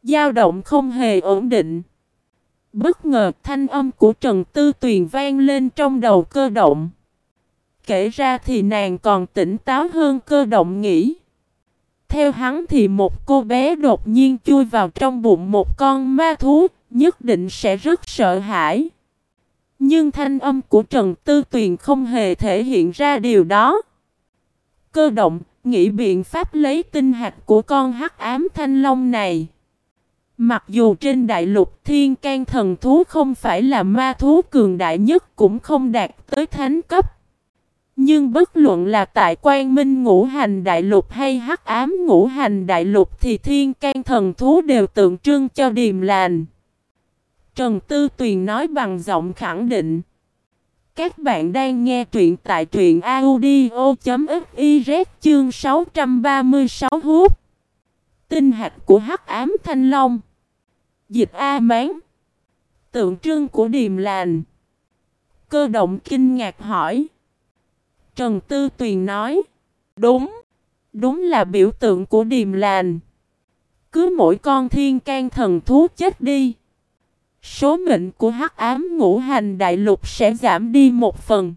dao động không hề ổn định. Bất ngờ thanh âm của Trần Tư Tuyền vang lên trong đầu cơ động. Kể ra thì nàng còn tỉnh táo hơn cơ động nghĩ. Theo hắn thì một cô bé đột nhiên chui vào trong bụng một con ma thú, nhất định sẽ rất sợ hãi. Nhưng thanh âm của Trần Tư Tuyền không hề thể hiện ra điều đó. Cơ động, nghĩ biện pháp lấy tinh hạt của con hắc ám thanh long này. Mặc dù trên đại lục thiên can thần thú không phải là ma thú cường đại nhất cũng không đạt tới thánh cấp. Nhưng bất luận là tại quan minh ngũ hành đại lục hay hắc ám ngũ hành đại lục thì thiên can thần thú đều tượng trưng cho điềm lành. Trần Tư Tuyền nói bằng giọng khẳng định. Các bạn đang nghe truyện tại truyện audio.fiz chương 636 hút. Tinh hạt của hắc ám thanh long. Dịch A Mán. Tượng trưng của điềm lành. Cơ động kinh ngạc hỏi. Trần Tư Tuyền nói. Đúng. Đúng là biểu tượng của điềm lành. Cứ mỗi con thiên can thần thú chết đi. Số mệnh của hắc ám ngũ hành đại lục sẽ giảm đi một phần.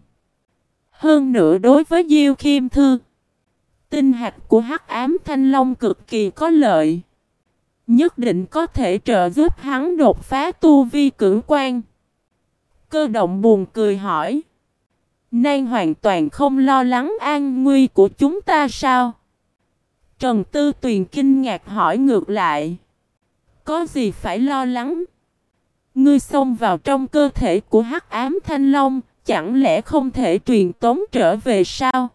Hơn nữa đối với Diêu Khiêm Thư. Tinh hạt của hắc ám thanh long cực kỳ có lợi. Nhất định có thể trợ giúp hắn đột phá tu vi cử quan. Cơ động buồn cười hỏi. Nàng hoàn toàn không lo lắng an nguy của chúng ta sao? Trần Tư Tuyền kinh ngạc hỏi ngược lại. Có gì phải lo lắng? Ngươi xông vào trong cơ thể của hắc ám thanh long, chẳng lẽ không thể truyền tống trở về sao?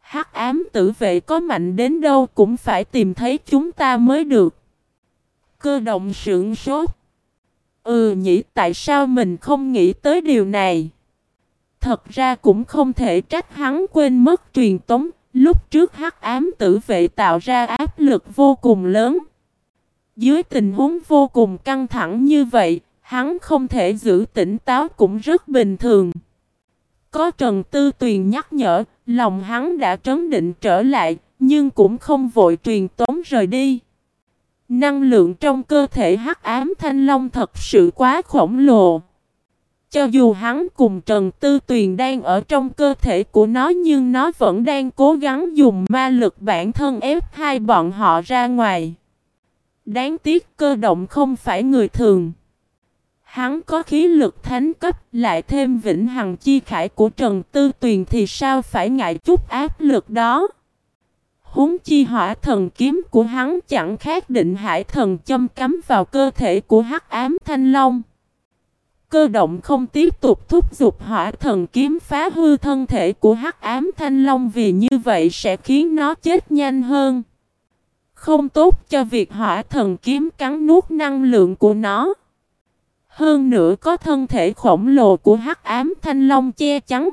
Hắc ám tử vệ có mạnh đến đâu cũng phải tìm thấy chúng ta mới được. Cơ động sưởng sốt. Ừ nhỉ tại sao mình không nghĩ tới điều này? Thật ra cũng không thể trách hắn quên mất truyền tống, lúc trước hắc ám tử vệ tạo ra áp lực vô cùng lớn. Dưới tình huống vô cùng căng thẳng như vậy, hắn không thể giữ tỉnh táo cũng rất bình thường. Có Trần Tư Tuyền nhắc nhở, lòng hắn đã trấn định trở lại, nhưng cũng không vội truyền tống rời đi. Năng lượng trong cơ thể hắc ám thanh long thật sự quá khổng lồ. Cho dù hắn cùng Trần Tư Tuyền đang ở trong cơ thể của nó nhưng nó vẫn đang cố gắng dùng ma lực bản thân ép hai bọn họ ra ngoài. Đáng tiếc cơ động không phải người thường. Hắn có khí lực thánh cấp, lại thêm vĩnh hằng chi khải của Trần Tư Tuyền thì sao phải ngại chút áp lực đó. Húng chi hỏa thần kiếm của hắn chẳng khác định hải thần châm cắm vào cơ thể của hắc ám thanh long. Cơ động không tiếp tục thúc giục hỏa thần kiếm phá hư thân thể của hắc ám thanh long vì như vậy sẽ khiến nó chết nhanh hơn. Không tốt cho việc hỏa thần kiếm cắn nuốt năng lượng của nó. Hơn nữa có thân thể khổng lồ của hắc ám thanh long che chắn.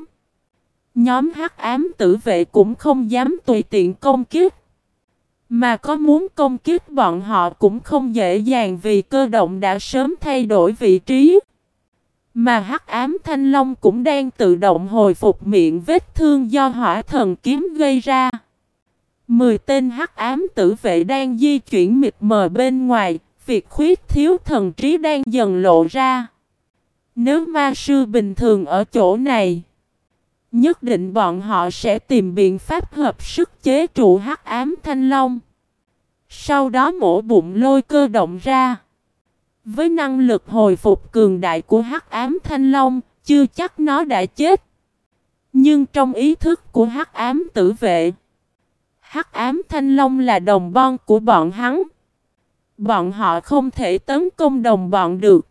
Nhóm hắc ám tử vệ cũng không dám tùy tiện công kích. Mà có muốn công kích bọn họ cũng không dễ dàng vì cơ động đã sớm thay đổi vị trí. Mà hắc ám thanh long cũng đang tự động hồi phục miệng vết thương do hỏa thần kiếm gây ra. Mười tên hắc ám tử vệ đang di chuyển mịt mờ bên ngoài, việc khuyết thiếu thần trí đang dần lộ ra. Nếu ma sư bình thường ở chỗ này, nhất định bọn họ sẽ tìm biện pháp hợp sức chế trụ hắc ám thanh long. Sau đó mổ bụng lôi cơ động ra. Với năng lực hồi phục cường đại của hắc ám thanh long, chưa chắc nó đã chết. Nhưng trong ý thức của hắc ám tử vệ, hắc ám thanh long là đồng bon của bọn hắn. Bọn họ không thể tấn công đồng bọn được.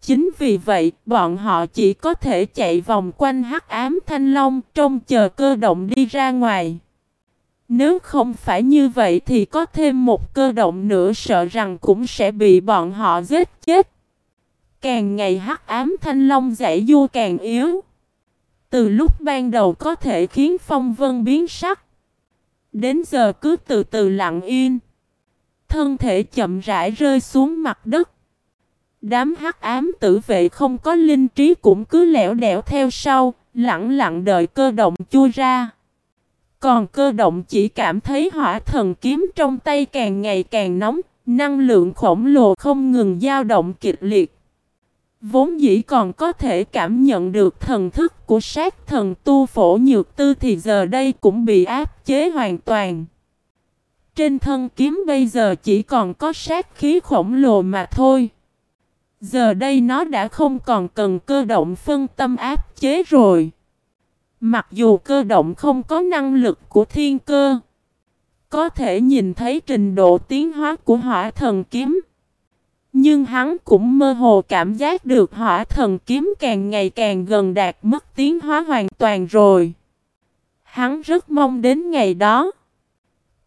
Chính vì vậy, bọn họ chỉ có thể chạy vòng quanh hắc ám thanh long trông chờ cơ động đi ra ngoài. Nếu không phải như vậy thì có thêm một cơ động nữa sợ rằng cũng sẽ bị bọn họ giết chết. Càng ngày hắc ám thanh long giải du càng yếu. Từ lúc ban đầu có thể khiến phong vân biến sắc. Đến giờ cứ từ từ lặng yên. Thân thể chậm rãi rơi xuống mặt đất. Đám hắc ám tử vệ không có linh trí cũng cứ lẻo đẻo theo sau, lặng lặng đợi cơ động chui ra. Còn cơ động chỉ cảm thấy hỏa thần kiếm trong tay càng ngày càng nóng, năng lượng khổng lồ không ngừng dao động kịch liệt. Vốn dĩ còn có thể cảm nhận được thần thức của sát thần tu phổ nhược tư thì giờ đây cũng bị áp chế hoàn toàn. Trên thân kiếm bây giờ chỉ còn có sát khí khổng lồ mà thôi. Giờ đây nó đã không còn cần cơ động phân tâm áp chế rồi. Mặc dù cơ động không có năng lực của thiên cơ. Có thể nhìn thấy trình độ tiến hóa của hỏa thần kiếm. Nhưng hắn cũng mơ hồ cảm giác được hỏa thần kiếm càng ngày càng gần đạt mức tiến hóa hoàn toàn rồi. Hắn rất mong đến ngày đó.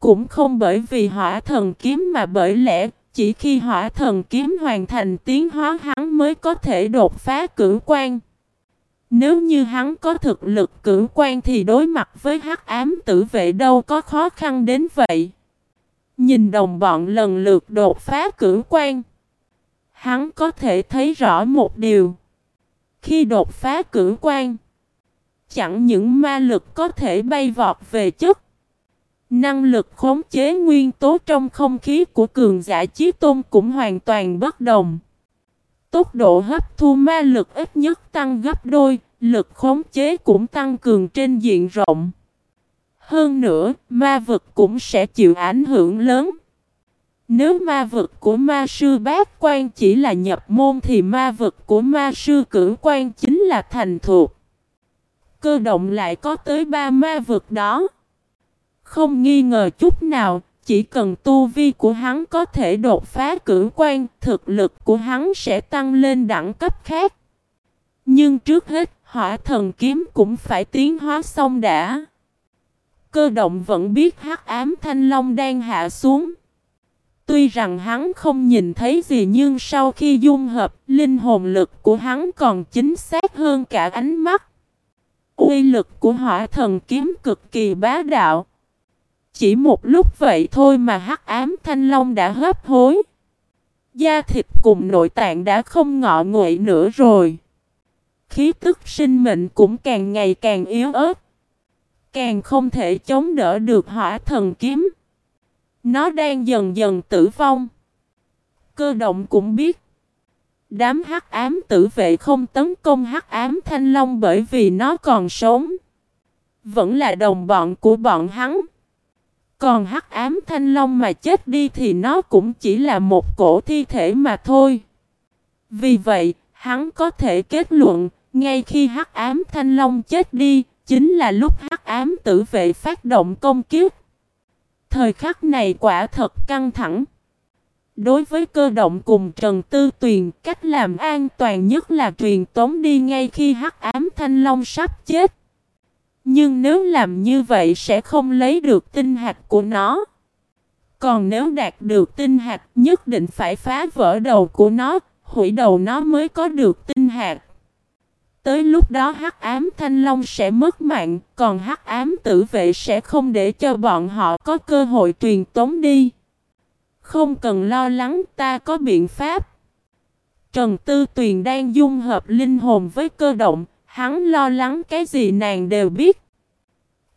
Cũng không bởi vì hỏa thần kiếm mà bởi lẽ chỉ khi hỏa thần kiếm hoàn thành tiến hóa hắn mới có thể đột phá cử quan. Nếu như hắn có thực lực cử quan thì đối mặt với hắc ám tử vệ đâu có khó khăn đến vậy. Nhìn đồng bọn lần lượt đột phá cử quan. Hắn có thể thấy rõ một điều. Khi đột phá cử quan, chẳng những ma lực có thể bay vọt về chất. Năng lực khống chế nguyên tố trong không khí của cường giả chí tôn cũng hoàn toàn bất đồng. Tốc độ hấp thu ma lực ít nhất tăng gấp đôi, lực khống chế cũng tăng cường trên diện rộng. Hơn nữa, ma vực cũng sẽ chịu ảnh hưởng lớn. Nếu ma vực của ma sư bát quan chỉ là nhập môn thì ma vực của ma sư cử quan chính là thành thuộc. Cơ động lại có tới ba ma vực đó. Không nghi ngờ chút nào, chỉ cần tu vi của hắn có thể đột phá cử quan, thực lực của hắn sẽ tăng lên đẳng cấp khác. Nhưng trước hết, hỏa thần kiếm cũng phải tiến hóa xong đã. Cơ động vẫn biết hắc ám thanh long đang hạ xuống. Tuy rằng hắn không nhìn thấy gì nhưng sau khi dung hợp, linh hồn lực của hắn còn chính xác hơn cả ánh mắt. Uy lực của hỏa thần kiếm cực kỳ bá đạo. Chỉ một lúc vậy thôi mà hắc ám thanh long đã hấp hối. Da thịt cùng nội tạng đã không ngọ nguậy nữa rồi. Khí tức sinh mệnh cũng càng ngày càng yếu ớt. Càng không thể chống đỡ được hỏa thần kiếm. Nó đang dần dần tử vong. Cơ động cũng biết. Đám hắc ám tử vệ không tấn công hắc ám thanh long bởi vì nó còn sống. Vẫn là đồng bọn của bọn hắn. Còn hắc ám thanh long mà chết đi thì nó cũng chỉ là một cổ thi thể mà thôi. Vì vậy, hắn có thể kết luận, ngay khi hắc ám thanh long chết đi, chính là lúc hắc ám tử vệ phát động công kiếp. Thời khắc này quả thật căng thẳng. Đối với cơ động cùng Trần Tư Tuyền, cách làm an toàn nhất là truyền tống đi ngay khi hắc ám thanh long sắp chết. Nhưng nếu làm như vậy sẽ không lấy được tinh hạt của nó. Còn nếu đạt được tinh hạt nhất định phải phá vỡ đầu của nó, hủy đầu nó mới có được tinh hạt. Tới lúc đó hắc ám thanh long sẽ mất mạng, còn hắc ám tử vệ sẽ không để cho bọn họ có cơ hội truyền tống đi. Không cần lo lắng ta có biện pháp. Trần Tư Tuyền đang dung hợp linh hồn với cơ động, hắn lo lắng cái gì nàng đều biết.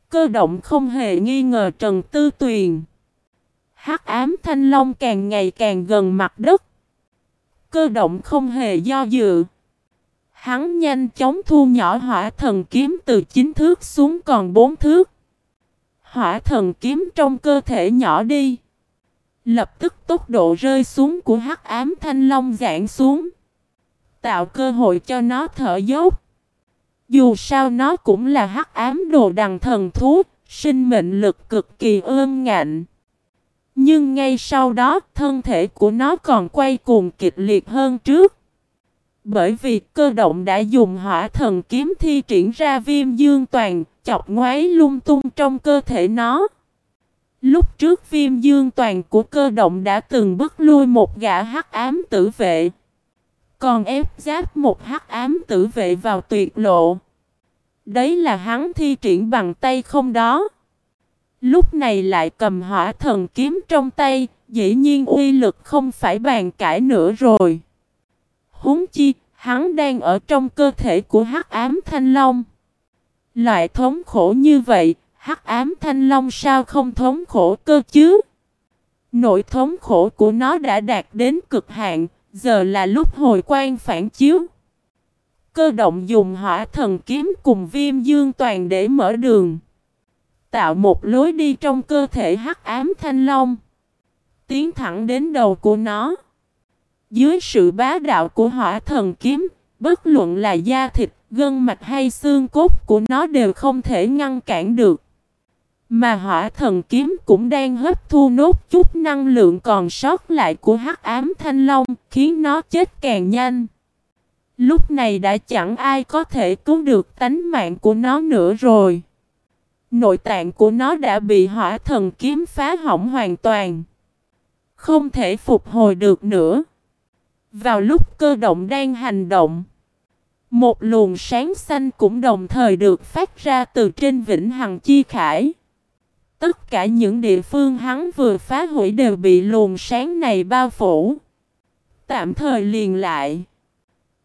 Cơ động không hề nghi ngờ Trần Tư Tuyền. Hắc ám thanh long càng ngày càng gần mặt đất. Cơ động không hề do dự. Hắn nhanh chóng thu nhỏ hỏa thần kiếm từ 9 thước xuống còn 4 thước. Hỏa thần kiếm trong cơ thể nhỏ đi. Lập tức tốc độ rơi xuống của hắc ám thanh long giảm xuống. Tạo cơ hội cho nó thở dốc. Dù sao nó cũng là hắc ám đồ đằng thần thú, sinh mệnh lực cực kỳ ương ngạnh. Nhưng ngay sau đó, thân thể của nó còn quay cuồng kịch liệt hơn trước. Bởi vì cơ động đã dùng hỏa thần kiếm thi triển ra viêm dương toàn, chọc ngoáy lung tung trong cơ thể nó. Lúc trước viêm dương toàn của cơ động đã từng bức lui một gã hắc ám tử vệ. Còn ép giáp một hắc ám tử vệ vào tuyệt lộ. Đấy là hắn thi triển bằng tay không đó. Lúc này lại cầm hỏa thần kiếm trong tay, dĩ nhiên uy lực không phải bàn cãi nữa rồi. Húng chi, hắn đang ở trong cơ thể của hắc ám thanh long. Loại thống khổ như vậy, hắc ám thanh long sao không thống khổ cơ chứ? Nội thống khổ của nó đã đạt đến cực hạn, giờ là lúc hồi quan phản chiếu. Cơ động dùng hỏa thần kiếm cùng viêm dương toàn để mở đường. tạo một lối đi trong cơ thể hắc ám thanh long. Tiến thẳng đến đầu của nó. Dưới sự bá đạo của hỏa thần kiếm, bất luận là da thịt, gân mạch hay xương cốt của nó đều không thể ngăn cản được. Mà hỏa thần kiếm cũng đang hấp thu nốt chút năng lượng còn sót lại của hắc ám thanh long, khiến nó chết càng nhanh. Lúc này đã chẳng ai có thể cứu được tánh mạng của nó nữa rồi. Nội tạng của nó đã bị hỏa thần kiếm phá hỏng hoàn toàn. Không thể phục hồi được nữa. Vào lúc cơ động đang hành động, một luồng sáng xanh cũng đồng thời được phát ra từ trên vĩnh hằng chi khải. Tất cả những địa phương hắn vừa phá hủy đều bị luồng sáng này bao phủ. Tạm thời liền lại.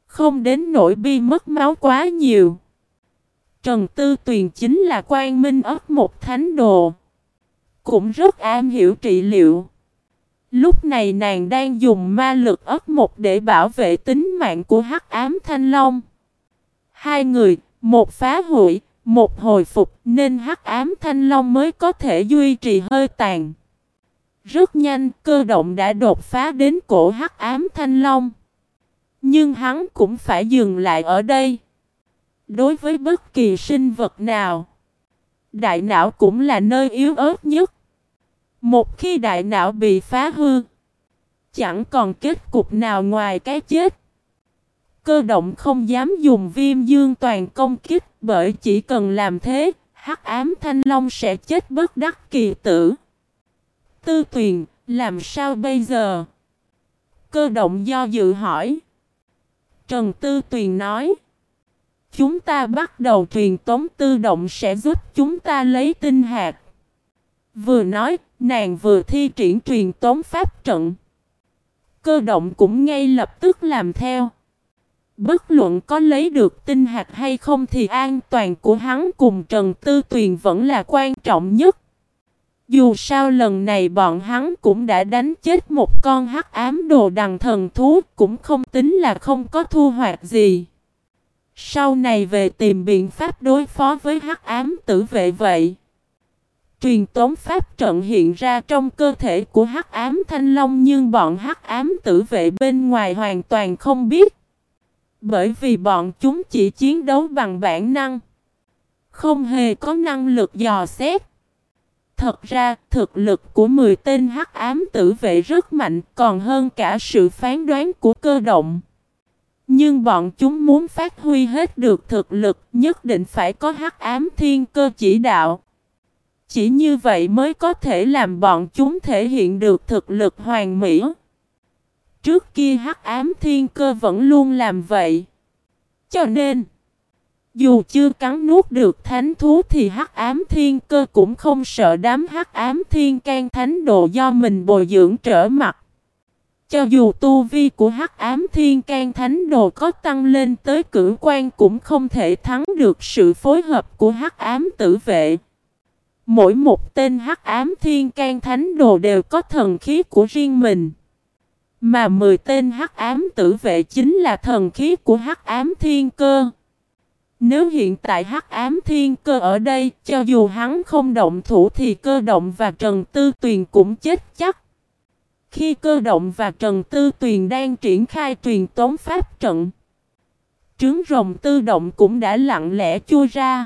Không đến nỗi bi mất máu quá nhiều. Trần Tư Tuyền chính là quan minh ấp một thánh đồ. Cũng rất am hiểu trị liệu. Lúc này nàng đang dùng ma lực ấp một để bảo vệ tính mạng của hắc ám thanh long. Hai người, một phá hủy, một hồi phục nên hắc ám thanh long mới có thể duy trì hơi tàn. Rất nhanh cơ động đã đột phá đến cổ hắc ám thanh long. Nhưng hắn cũng phải dừng lại ở đây. Đối với bất kỳ sinh vật nào, đại não cũng là nơi yếu ớt nhất. Một khi đại não bị phá hư, chẳng còn kết cục nào ngoài cái chết. Cơ động không dám dùng viêm dương toàn công kích bởi chỉ cần làm thế, hắc ám thanh long sẽ chết bất đắc kỳ tử. Tư tuyền, làm sao bây giờ? Cơ động do dự hỏi. Trần Tư Tuyền nói. Chúng ta bắt đầu truyền tống tự động sẽ giúp chúng ta lấy tinh hạt. Vừa nói, nàng vừa thi triển truyền tống pháp trận. Cơ động cũng ngay lập tức làm theo. Bất luận có lấy được tinh hạt hay không thì an toàn của hắn cùng Trần Tư Tuyền vẫn là quan trọng nhất. Dù sao lần này bọn hắn cũng đã đánh chết một con hắc ám đồ đằng thần thú, cũng không tính là không có thu hoạch gì. Sau này về tìm biện pháp đối phó với hắc ám tử vệ vậy. Truyền tống pháp trận hiện ra trong cơ thể của hắc ám thanh long nhưng bọn hắc ám tử vệ bên ngoài hoàn toàn không biết. Bởi vì bọn chúng chỉ chiến đấu bằng bản năng. Không hề có năng lực dò xét. Thật ra, thực lực của 10 tên hắc ám tử vệ rất mạnh còn hơn cả sự phán đoán của cơ động. Nhưng bọn chúng muốn phát huy hết được thực lực nhất định phải có hắc ám thiên cơ chỉ đạo. Chỉ như vậy mới có thể làm bọn chúng thể hiện được thực lực hoàn mỹ. Trước kia hắc ám thiên cơ vẫn luôn làm vậy. Cho nên, dù chưa cắn nuốt được thánh thú thì hắc ám thiên cơ cũng không sợ đám hắc ám thiên can thánh đồ do mình bồi dưỡng trở mặt. Cho dù tu vi của hắc ám thiên can thánh đồ có tăng lên tới cử quan cũng không thể thắng được sự phối hợp của hắc ám tử vệ. Mỗi một tên hắc ám thiên can thánh đồ đều có thần khí của riêng mình. Mà 10 tên hắc ám tử vệ chính là thần khí của hắc ám thiên cơ. Nếu hiện tại hắc ám thiên cơ ở đây, cho dù hắn không động thủ thì cơ động và Trần Tư Tuyền cũng chết chắc. Khi cơ động và Trần Tư Tuyền đang triển khai truyền tống pháp trận, trứng rồng tư động cũng đã lặng lẽ chui ra.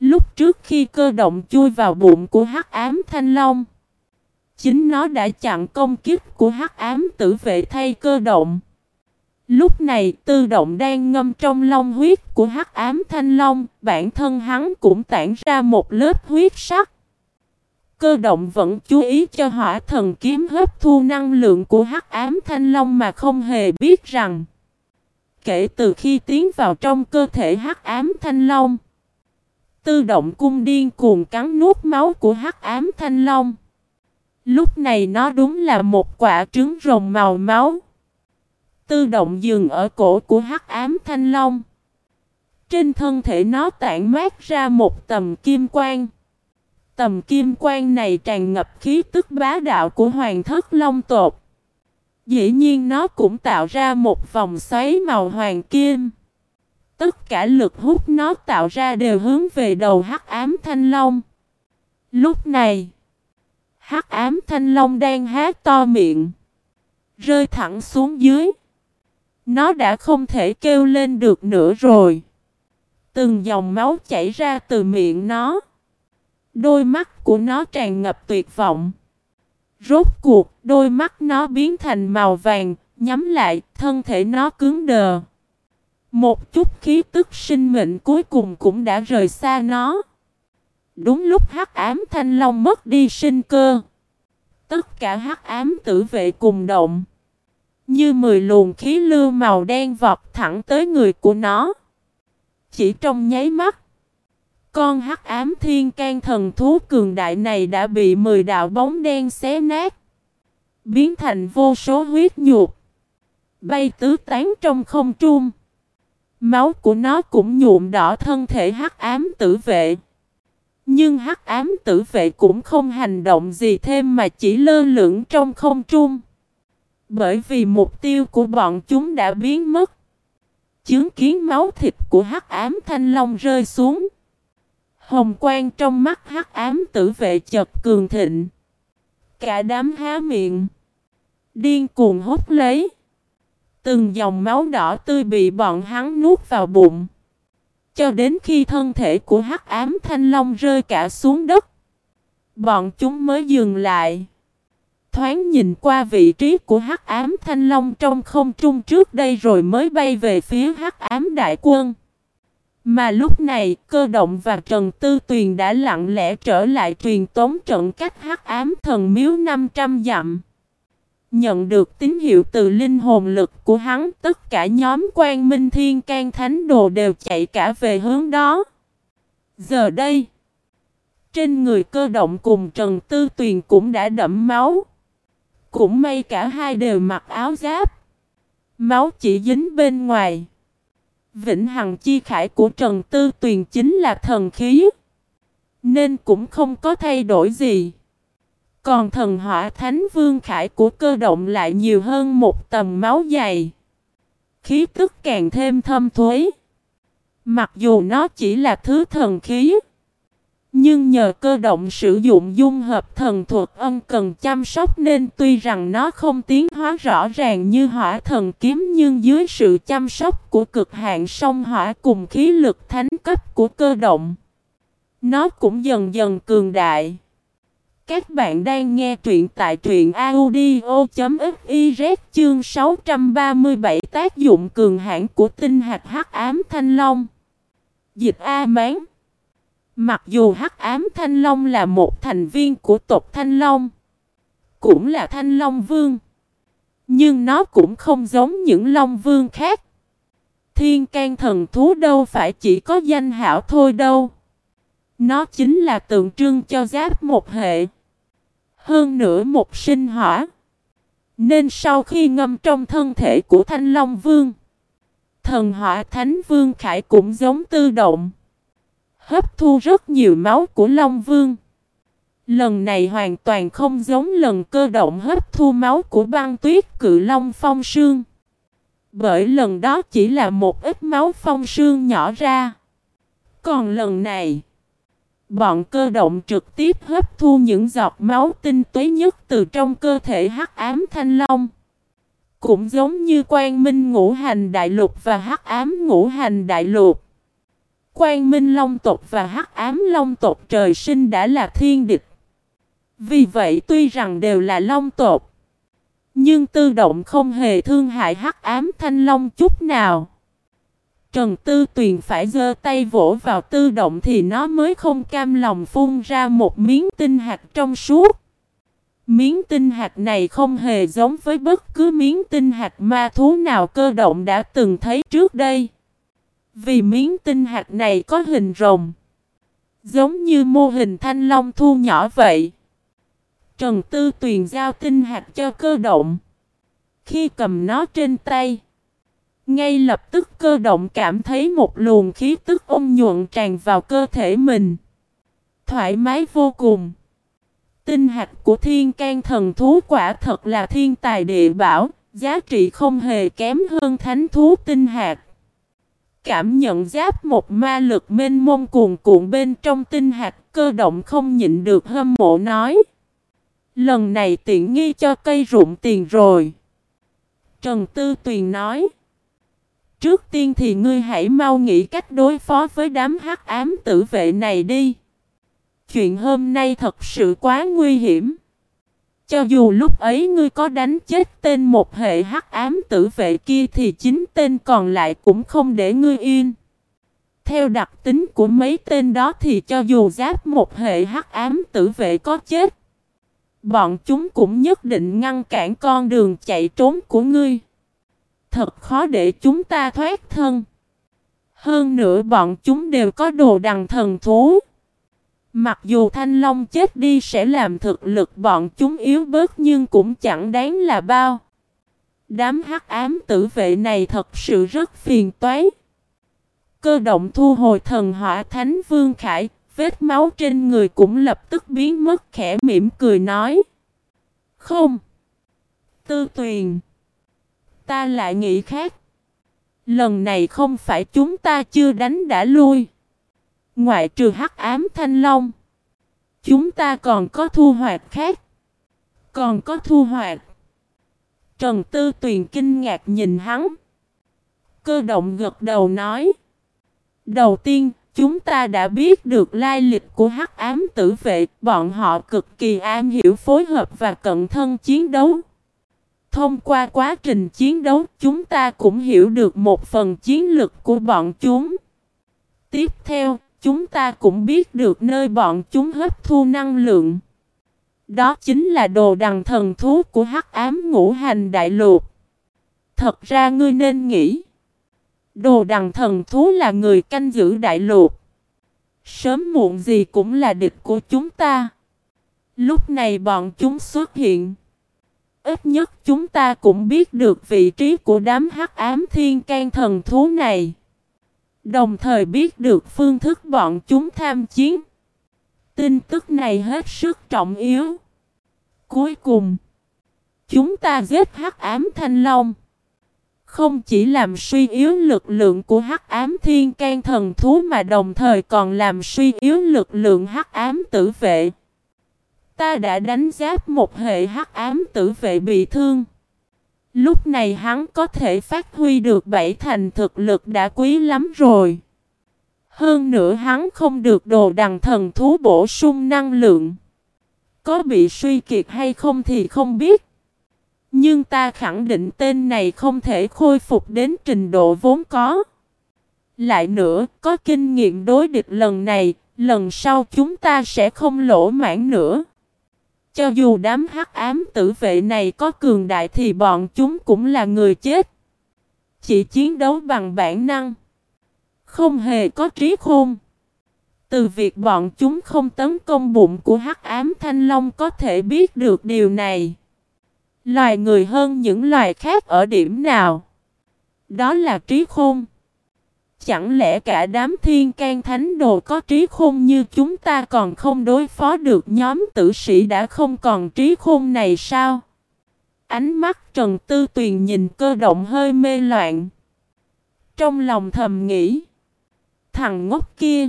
Lúc trước khi cơ động chui vào bụng của hắc ám thanh long, chính nó đã chặn công kích của hắc ám tử vệ thay cơ động. Lúc này tư động đang ngâm trong long huyết của hắc ám thanh long, bản thân hắn cũng tản ra một lớp huyết sắc. Cơ động vẫn chú ý cho hỏa thần kiếm hấp thu năng lượng của hắc ám thanh long mà không hề biết rằng Kể từ khi tiến vào trong cơ thể hắc ám thanh long Tư động cung điên cuồng cắn nuốt máu của hắc ám thanh long Lúc này nó đúng là một quả trứng rồng màu máu Tư động dừng ở cổ của hắc ám thanh long Trên thân thể nó tản mát ra một tầm kim quang Tầm kim quang này tràn ngập khí tức bá đạo của hoàng thất long tột. Dĩ nhiên nó cũng tạo ra một vòng xoáy màu hoàng kim. Tất cả lực hút nó tạo ra đều hướng về đầu hắc ám thanh long. Lúc này, hắc ám thanh long đang há to miệng, rơi thẳng xuống dưới. Nó đã không thể kêu lên được nữa rồi. Từng dòng máu chảy ra từ miệng nó. Đôi mắt của nó tràn ngập tuyệt vọng. Rốt cuộc, đôi mắt nó biến thành màu vàng, nhắm lại, thân thể nó cứng đờ. Một chút khí tức sinh mệnh cuối cùng cũng đã rời xa nó. Đúng lúc hắc ám thanh long mất đi sinh cơ. Tất cả hắc ám tử vệ cùng động. Như mười luồng khí lưu màu đen vọt thẳng tới người của nó. Chỉ trong nháy mắt. Con hắc ám thiên can thần thú cường đại này đã bị mười đạo bóng đen xé nát. Biến thành vô số huyết nhuột, Bay tứ tán trong không trung. Máu của nó cũng nhuộm đỏ thân thể hắc ám tử vệ. Nhưng hắc ám tử vệ cũng không hành động gì thêm mà chỉ lơ lửng trong không trung. Bởi vì mục tiêu của bọn chúng đã biến mất. Chứng kiến máu thịt của hắc ám thanh long rơi xuống. Hồng quang trong mắt hắc ám tử vệ chật cường thịnh. Cả đám há miệng. Điên cuồng hút lấy. Từng dòng máu đỏ tươi bị bọn hắn nuốt vào bụng. Cho đến khi thân thể của hắc ám thanh long rơi cả xuống đất. Bọn chúng mới dừng lại. Thoáng nhìn qua vị trí của hắc ám thanh long trong không trung trước đây rồi mới bay về phía hắc ám đại quân. Mà lúc này, cơ động và Trần Tư Tuyền đã lặng lẽ trở lại truyền tống trận cách hắc ám thần miếu 500 dặm. Nhận được tín hiệu từ linh hồn lực của hắn, tất cả nhóm quan minh thiên can thánh đồ đều chạy cả về hướng đó. Giờ đây, trên người cơ động cùng Trần Tư Tuyền cũng đã đẫm máu. Cũng may cả hai đều mặc áo giáp. Máu chỉ dính bên ngoài. Vĩnh Hằng chi khải của Trần Tư Tuyền chính là thần khí. Nên cũng không có thay đổi gì. Còn thần hỏa thánh vương khải của cơ động lại nhiều hơn một tầm máu dày. Khí tức càng thêm thâm thuế. Mặc dù nó chỉ là thứ thần khí. Nhưng nhờ cơ động sử dụng dung hợp thần thuật ân cần chăm sóc nên tuy rằng nó không tiến hóa rõ ràng như hỏa thần kiếm, nhưng dưới sự chăm sóc của cực hạn sông hỏa cùng khí lực thánh cấp của cơ động. Nó cũng dần dần cường đại. Các bạn đang nghe truyện tại truyện audio.fiz chương 637 tác dụng cường hãn của tinh hạt hắc ám thanh long. Dịch A Mán Mặc dù hắc ám thanh long là một thành viên của tộc thanh long, cũng là thanh long vương, nhưng nó cũng không giống những long vương khác. Thiên can thần thú đâu phải chỉ có danh hảo thôi đâu. Nó chính là tượng trưng cho giáp một hệ. Hơn nữa một sinh hỏa. Nên sau khi ngâm trong thân thể của Thanh Long Vương, thần hỏa Thánh Vương Khải cũng giống tư động. Hấp thu rất nhiều máu của Long Vương. Lần này hoàn toàn không giống lần cơ động hấp thu máu của băng tuyết cự Long Phong Sương. Bởi lần đó chỉ là một ít máu phong sương nhỏ ra. Còn lần này, bọn cơ động trực tiếp hấp thu những giọt máu tinh túy nhất từ trong cơ thể hắc ám thanh long. Cũng giống như quan minh ngũ hành đại lục và hắc ám ngũ hành đại lục. Quan minh long tộc và hắc ám long tộc trời sinh đã là thiên địch. Vì vậy tuy rằng đều là long tộc. Nhưng tư động không hề thương hại hắc ám thanh long chút nào. Trần Tư Tuyền phải giơ tay vỗ vào tư động thì nó mới không cam lòng phun ra một miếng tinh hạt trong suốt. Miếng tinh hạt này không hề giống với bất cứ miếng tinh hạt ma thú nào cơ động đã từng thấy trước đây. Vì miếng tinh hạt này có hình rồng. Giống như mô hình thanh long thu nhỏ vậy. Trần Tư Tuyền giao tinh hạt cho cơ động. Khi cầm nó trên tay. Ngay lập tức cơ động cảm thấy một luồng khí tức ôn nhuận tràn vào cơ thể mình. Thoải mái vô cùng. Tinh hạt của thiên can thần thú quả thật là thiên tài địa bảo, giá trị không hề kém hơn thánh thú tinh hạt cảm nhận giáp một ma lực mênh mông cuồn cuộn bên trong tinh hạt cơ động không nhịn được hâm mộ nói. Lần này tiện nghi cho cây rụng tiền rồi. Trần Tư Tuyền nói. Trước tiên thì ngươi hãy mau nghĩ cách đối phó với đám hắc ám tử vệ này đi. Chuyện hôm nay thật sự quá nguy hiểm. Cho dù lúc ấy ngươi có đánh chết tên một hệ hắc ám tử vệ kia thì chính tên còn lại cũng không để ngươi yên. Theo đặc tính của mấy tên đó thì cho dù giáp một hệ hắc ám tử vệ có chết, bọn chúng cũng nhất định ngăn cản con đường chạy trốn của ngươi. Thật khó để chúng ta thoát thân. Hơn nữa bọn chúng đều có đồ đằng thần thú. Mặc dù Thanh Long chết đi sẽ làm thực lực bọn chúng yếu bớt nhưng cũng chẳng đáng là bao. Đám hắc ám tử vệ này thật sự rất phiền toái. Cơ động thu hồi thần hỏa thánh vương khải, vết máu trên người cũng lập tức biến mất khẽ mỉm cười nói. Không. Tư tuyền. Ta lại nghĩ khác. Lần này không phải chúng ta chưa đánh đã lui. Ngoại trừ hắc ám thanh long. Chúng ta còn có thu hoạch khác. Còn có thu hoạch. Trần Tư Tuyền kinh ngạc nhìn hắn. Cơ động gật đầu nói. Đầu tiên, chúng ta đã biết được lai lịch của hắc ám tử vệ. Bọn họ cực kỳ am hiểu phối hợp và cận thân chiến đấu. Thông qua quá trình chiến đấu, chúng ta cũng hiểu được một phần chiến lược của bọn chúng. Tiếp theo, chúng ta cũng biết được nơi bọn chúng hấp thu năng lượng. Đó chính là đồ đằng thần thú của hắc ám ngũ hành đại lục. Thật ra ngươi nên nghĩ. Đồ đằng thần thú là người canh giữ đại lục. Sớm muộn gì cũng là địch của chúng ta. Lúc này bọn chúng xuất hiện. Ít nhất chúng ta cũng biết được vị trí của đám hắc ám thiên can thần thú này. Đồng thời biết được phương thức bọn chúng tham chiến. Tin tức này hết sức trọng yếu. Cuối cùng, chúng ta giết hắc ám thanh long. Không chỉ làm suy yếu lực lượng của hắc ám thiên can thần thú mà đồng thời còn làm suy yếu lực lượng hắc ám tử vệ. Ta đã đánh giáp một hệ hắc ám tử vệ bị thương. Lúc này hắn có thể phát huy được bảy thành thực lực đã quý lắm rồi. Hơn nữa hắn không được đồ đằng thần thú bổ sung năng lượng. Có bị suy kiệt hay không thì không biết. Nhưng ta khẳng định tên này không thể khôi phục đến trình độ vốn có. Lại nữa, có kinh nghiệm đối địch lần này, lần sau chúng ta sẽ không lỗ mãn nữa. Cho dù đám hắc ám tử vệ này có cường đại thì bọn chúng cũng là người chết. Chỉ chiến đấu bằng bản năng. Không hề có trí khôn. Từ việc bọn chúng không tấn công bụng của hắc ám thanh long có thể biết được điều này. Loài người hơn những loài khác ở điểm nào? Đó là trí khôn. Chẳng lẽ cả đám thiên can thánh đồ có trí khôn như chúng ta còn không đối phó được nhóm tử sĩ đã không còn trí khôn này sao? Ánh mắt Trần Tư Tuyền nhìn cơ động hơi mê loạn. Trong lòng thầm nghĩ. Thằng ngốc kia.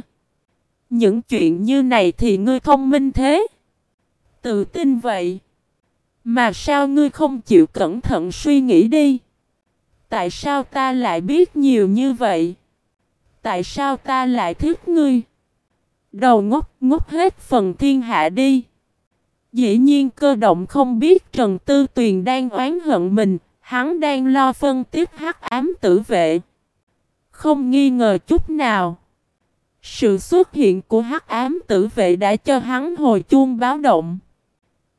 Những chuyện như này thì ngươi thông minh thế. Tự tin vậy. Mà sao ngươi không chịu cẩn thận suy nghĩ đi? Tại sao ta lại biết nhiều như vậy? Tại sao ta lại thích ngươi? Đầu ngốc ngốc hết phần thiên hạ đi. Dĩ nhiên cơ động không biết Trần Tư Tuyền đang oán hận mình, hắn đang lo phân tiếp hắc ám tử vệ. Không nghi ngờ chút nào. Sự xuất hiện của hắc ám tử vệ đã cho hắn hồi chuông báo động.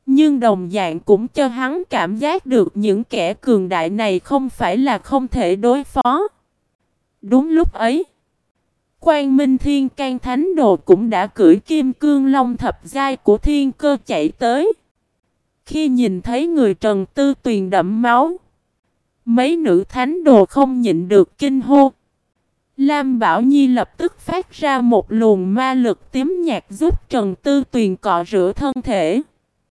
Nhưng đồng dạng cũng cho hắn cảm giác được những kẻ cường đại này không phải là không thể đối phó. Đúng lúc ấy, Quan Minh Thiên can Thánh Đồ cũng đã cưỡi kim cương long thập giai của thiên cơ chạy tới. Khi nhìn thấy người Trần Tư Tuyền đẫm máu, mấy nữ thánh đồ không nhịn được kinh hô. Lam Bảo Nhi lập tức phát ra một luồng ma lực tím nhạt giúp Trần Tư Tuyền cọ rửa thân thể.